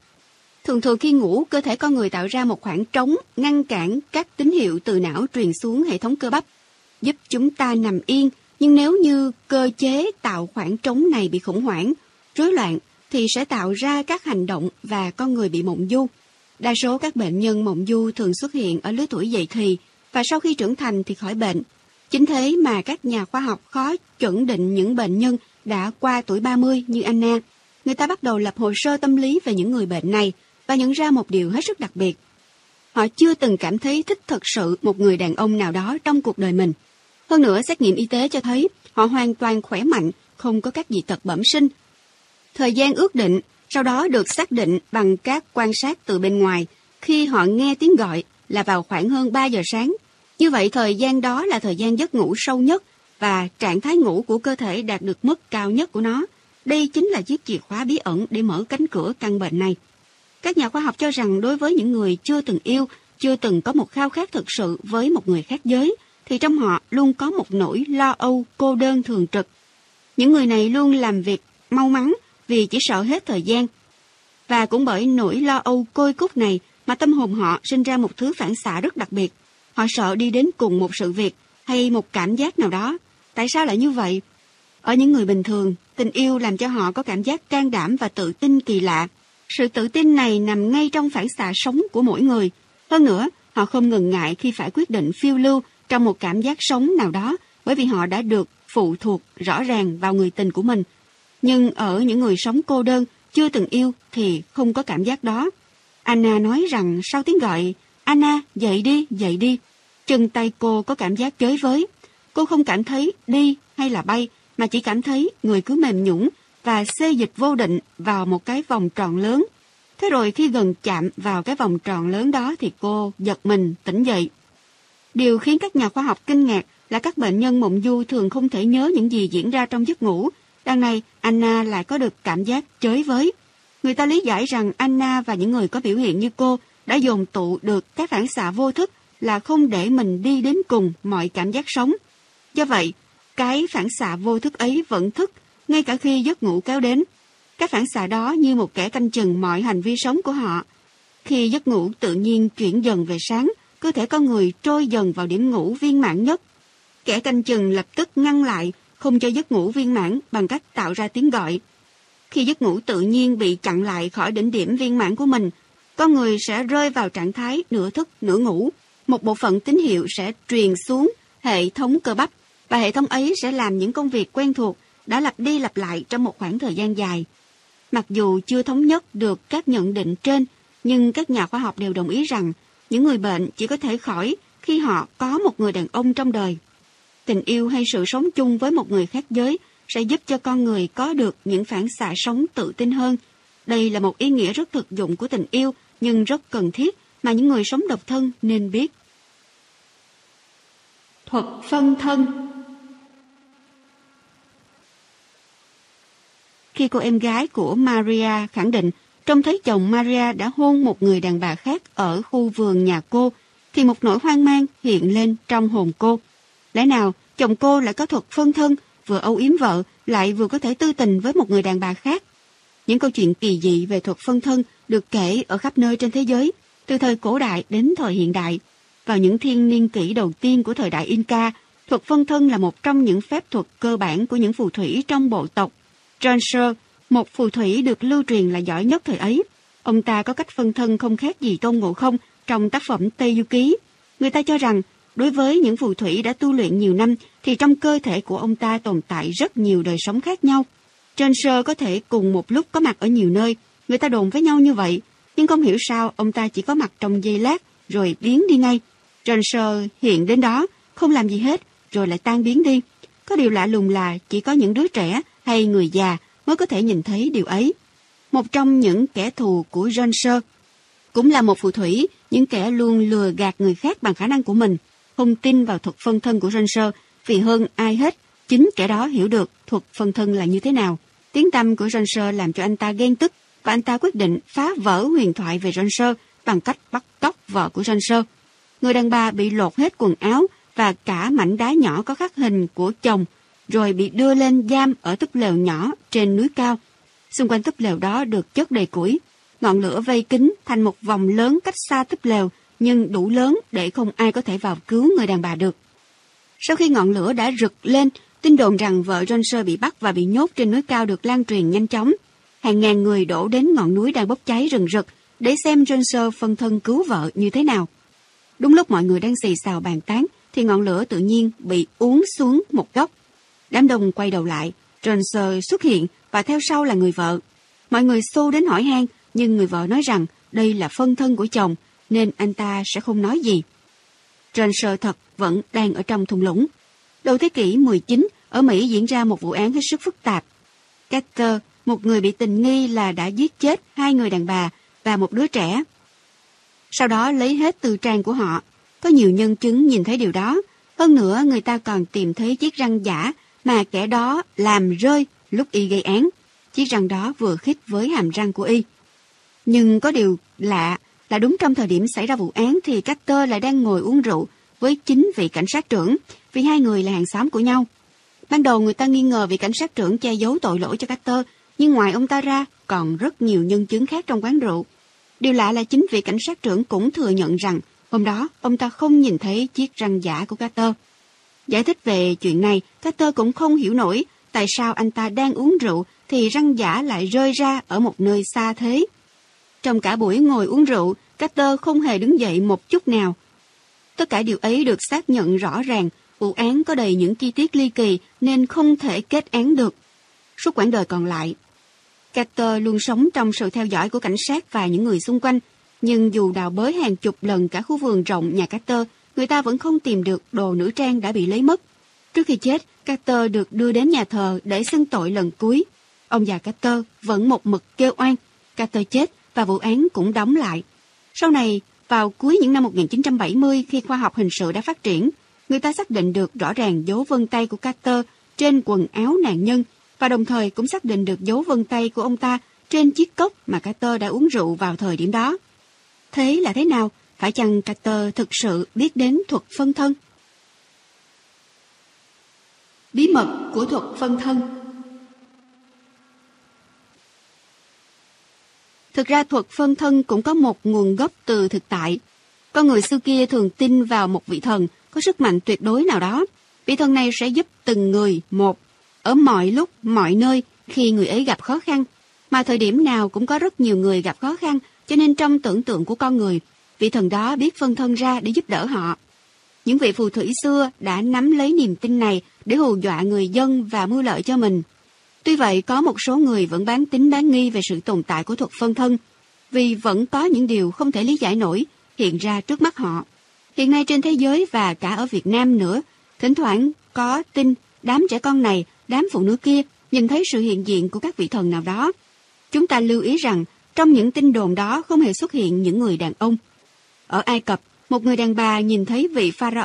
Thường thường khi ngủ, cơ thể con người tạo ra một khoảng trống ngăn cản các tín hiệu từ não truyền xuống hệ thống cơ bắp, giúp chúng ta nằm yên. Nhưng nếu như cơ chế tạo khoảng trống này bị khủng hoảng, rối loạn, thì sẽ tạo ra các hành động và con người bị mộng du. Đa số các bệnh nhân mộng du thường xuất hiện ở lứa tuổi dậy thì và sau khi trưởng thành thì khỏi bệnh. Chính thế mà các nhà khoa học khó chuẩn định những bệnh nhân đã qua tuổi 30 như Anna. Người ta bắt đầu lập hồ sơ tâm lý về những người bệnh này và nhận ra một điều hết sức đặc biệt. Họ chưa từng cảm thấy thích thật sự một người đàn ông nào đó trong cuộc đời mình. Hơn nữa, xét nghiệm y tế cho thấy họ hoàn toàn khỏe mạnh, không có các dị tật bẩm sinh. Thời gian ước định sau đó được xác định bằng các quan sát từ bên ngoài khi họ nghe tiếng gọi là vào khoảng hơn 3 giờ sáng. Như vậy thời gian đó là thời gian giấc ngủ sâu nhất và trạng thái ngủ của cơ thể đạt được mức cao nhất của nó. Đây chính là chiếc chìa khóa bí ẩn để mở cánh cửa căn bệnh này. Các nhà khoa học cho rằng đối với những người chưa từng yêu, chưa từng có một khao khát thực sự với một người khác giới, thì trong họ luôn có một nỗi lo âu, cô đơn thường trực. Những người này luôn làm việc mau mắn vì chỉ sợ hết thời gian. Và cũng bởi nỗi lo âu côi cút này mà tâm hồn họ sinh ra một thứ phản xạ rất đặc biệt. Họ sợ đi đến cùng một sự việc hay một cảm giác nào đó. Tại sao lại như vậy? Ở những người bình thường, tình yêu làm cho họ có cảm giác can đảm và tự tin kỳ lạ. Sự tự tin này nằm ngay trong phản xạ sống của mỗi người. Hơn nữa, họ không ngần ngại khi phải quyết định phiêu lưu trong một cảm giác sống nào đó bởi vì họ đã được phụ thuộc rõ ràng vào người tình của mình. Nhưng ở những người sống cô đơn, chưa từng yêu thì không có cảm giác đó. Anna nói rằng sau tiếng gọi, Anna, dậy đi, dậy đi. Chân tay cô có cảm giác chới với. Cô không cảm thấy đi hay là bay, mà chỉ cảm thấy người cứ mềm nhũng và xê dịch vô định vào một cái vòng tròn lớn. Thế rồi khi gần chạm vào cái vòng tròn lớn đó thì cô giật mình tỉnh dậy. Điều khiến các nhà khoa học kinh ngạc là các bệnh nhân mộng du thường không thể nhớ những gì diễn ra trong giấc ngủ. Đằng này, Anna lại có được cảm giác chới với. Người ta lý giải rằng Anna và những người có biểu hiện như cô đã dồn tụ được các phản xạ vô thức là không để mình đi đến cùng mọi cảm giác sống. Do vậy, cái phản xạ vô thức ấy vẫn thức ngay cả khi giấc ngủ kéo đến. Các phản xạ đó như một kẻ canh chừng mọi hành vi sống của họ. Khi giấc ngủ tự nhiên chuyển dần về sáng, cơ thể con người trôi dần vào điểm ngủ viên mãn nhất. Kẻ canh chừng lập tức ngăn lại, không cho giấc ngủ viên mãn bằng cách tạo ra tiếng gọi. Khi giấc ngủ tự nhiên bị chặn lại khỏi đỉnh điểm viên mãn của mình, con người sẽ rơi vào trạng thái nửa thức, nửa ngủ. Một bộ phận tín hiệu sẽ truyền xuống hệ thống cơ bắp và hệ thống ấy sẽ làm những công việc quen thuộc đã lặp đi lặp lại trong một khoảng thời gian dài. Mặc dù chưa thống nhất được các nhận định trên, nhưng các nhà khoa học đều đồng ý rằng những người bệnh chỉ có thể khỏi khi họ có một người đàn ông trong đời. Tình yêu hay sự sống chung với một người khác giới sẽ giúp cho con người có được những phản xạ sống tự tin hơn. Đây là một ý nghĩa rất thực dụng của tình yêu nhưng rất cần thiết mà những người sống độc thân nên biết. Thuật phân thân Khi cô em gái của Maria khẳng định trông thấy chồng Maria đã hôn một người đàn bà khác ở khu vườn nhà cô, thì một nỗi hoang mang hiện lên trong hồn cô. Lẽ nào chồng cô lại có thuật phân thân, vừa âu yếm vợ, lại vừa có thể tư tình với một người đàn bà khác? Những câu chuyện kỳ dị về thuật phân thân được kể ở khắp nơi trên thế giới, từ thời cổ đại đến thời hiện đại. Vào những thiên niên kỷ đầu tiên của thời đại Inca, thuật phân thân là một trong những phép thuật cơ bản của những phù thủy trong bộ tộc. John Searle, một phù thủy được lưu truyền là giỏi nhất thời ấy. Ông ta có cách phân thân không khác gì Tôn Ngộ Không trong tác phẩm Tây Du Ký. Người ta cho rằng, đối với những phù thủy đã tu luyện nhiều năm, thì trong cơ thể của ông ta tồn tại rất nhiều đời sống khác nhau. John Searle có thể cùng một lúc có mặt ở nhiều nơi, người ta đồn với nhau như vậy, nhưng không hiểu sao ông ta chỉ có mặt trong giây lát rồi biến đi ngay. John Searle hiện đến đó, không làm gì hết, rồi lại tan biến đi. Có điều lạ lùng là chỉ có những đứa trẻ hay người già mới có thể nhìn thấy điều ấy. Một trong những kẻ thù của John Sir cũng là một phù thủy, những kẻ luôn lừa gạt người khác bằng khả năng của mình, không tin vào thuật phân thân của John Sir vì hơn ai hết, chính kẻ đó hiểu được thuật phân thân là như thế nào. Tiếng tâm của John Sir làm cho anh ta ghen tức và anh ta quyết định phá vỡ huyền thoại về John Sir bằng cách bắt cóc vợ của John Sir. Người đàn bà bị lột hết quần áo và cả mảnh đá nhỏ có khắc hình của chồng, rồi bị đưa lên giam ở túp lều nhỏ trên núi cao. Xung quanh túp lều đó được chất đầy củi. Ngọn lửa vây kín thành một vòng lớn cách xa túp lều, nhưng đủ lớn để không ai có thể vào cứu người đàn bà được. Sau khi ngọn lửa đã rực lên, tin đồn rằng vợ John Searle bị bắt và bị nhốt trên núi cao được lan truyền nhanh chóng. Hàng ngàn người đổ đến ngọn núi đang bốc cháy rừng rực để xem John Searle phân thân cứu vợ như thế nào. Đúng lúc mọi người đang xì xào bàn tán, thì ngọn lửa tự nhiên bị uống xuống một góc. Đám đông quay đầu lại, John xuất hiện và theo sau là người vợ. Mọi người xô đến hỏi han, nhưng người vợ nói rằng đây là phân thân của chồng, nên anh ta sẽ không nói gì. John thật vẫn đang ở trong thung lũng. Đầu thế kỷ 19, ở Mỹ diễn ra một vụ án hết sức phức tạp. Carter, một người bị tình nghi là đã giết chết hai người đàn bà và một đứa trẻ. Sau đó lấy hết từ trang của họ. Có nhiều nhân chứng nhìn thấy điều đó. Hơn nữa, người ta còn tìm thấy chiếc răng giả mà kẻ đó làm rơi lúc y gây án. Chiếc răng đó vừa khít với hàm răng của y. Nhưng có điều lạ là đúng trong thời điểm xảy ra vụ án thì Carter lại đang ngồi uống rượu với chính vị cảnh sát trưởng vì hai người là hàng xóm của nhau. Ban đầu người ta nghi ngờ vị cảnh sát trưởng che giấu tội lỗi cho Carter, nhưng ngoài ông ta ra còn rất nhiều nhân chứng khác trong quán rượu. Điều lạ là chính vị cảnh sát trưởng cũng thừa nhận rằng hôm đó ông ta không nhìn thấy chiếc răng giả của Carter. Giải thích về chuyện này, Carter cũng không hiểu nổi tại sao anh ta đang uống rượu thì răng giả lại rơi ra ở một nơi xa thế. Trong cả buổi ngồi uống rượu, Carter không hề đứng dậy một chút nào. Tất cả điều ấy được xác nhận rõ ràng, vụ án có đầy những chi tiết ly kỳ nên không thể kết án được. Suốt quãng đời còn lại, Carter luôn sống trong sự theo dõi của cảnh sát và những người xung quanh. Nhưng dù đào bới hàng chục lần cả khu vườn rộng nhà Carter, người ta vẫn không tìm được đồ nữ trang đã bị lấy mất. Trước khi chết, Carter được đưa đến nhà thờ để xưng tội lần cuối. Ông già Carter vẫn một mực kêu oan. Carter chết và vụ án cũng đóng lại. Sau này, vào cuối những năm 1970 khi khoa học hình sự đã phát triển, người ta xác định được rõ ràng dấu vân tay của Carter trên quần áo nạn nhân và đồng thời cũng xác định được dấu vân tay của ông ta trên chiếc cốc mà Carter đã uống rượu vào thời điểm đó. Thế là thế nào? Phải chăng Carter thực sự biết đến thuật phân thân? Bí mật của thuật phân thân Thực ra thuật phân thân cũng có một nguồn gốc từ thực tại. Con người xưa kia thường tin vào một vị thần có sức mạnh tuyệt đối nào đó. Vị thần này sẽ giúp từng người một ở mọi lúc, mọi nơi khi người ấy gặp khó khăn. Mà thời điểm nào cũng có rất nhiều người gặp khó khăn, cho nên trong tưởng tượng của con người, vị thần đó biết phân thân ra để giúp đỡ họ. Những vị phù thủy xưa đã nắm lấy niềm tin này để hù dọa người dân và mưu lợi cho mình. Tuy vậy, có một số người vẫn bán tính bán nghi về sự tồn tại của thuật phân thân, vì vẫn có những điều không thể lý giải nổi hiện ra trước mắt họ. Hiện nay trên thế giới và cả ở Việt Nam nữa, thỉnh thoảng có tin đám trẻ con này, đám phụ nữ kia nhìn thấy sự hiện diện của các vị thần nào đó. Chúng ta lưu ý rằng trong những tin đồn đó không hề xuất hiện những người đàn ông ở Ai Cập, một người đàn bà nhìn thấy vị pha pharaoh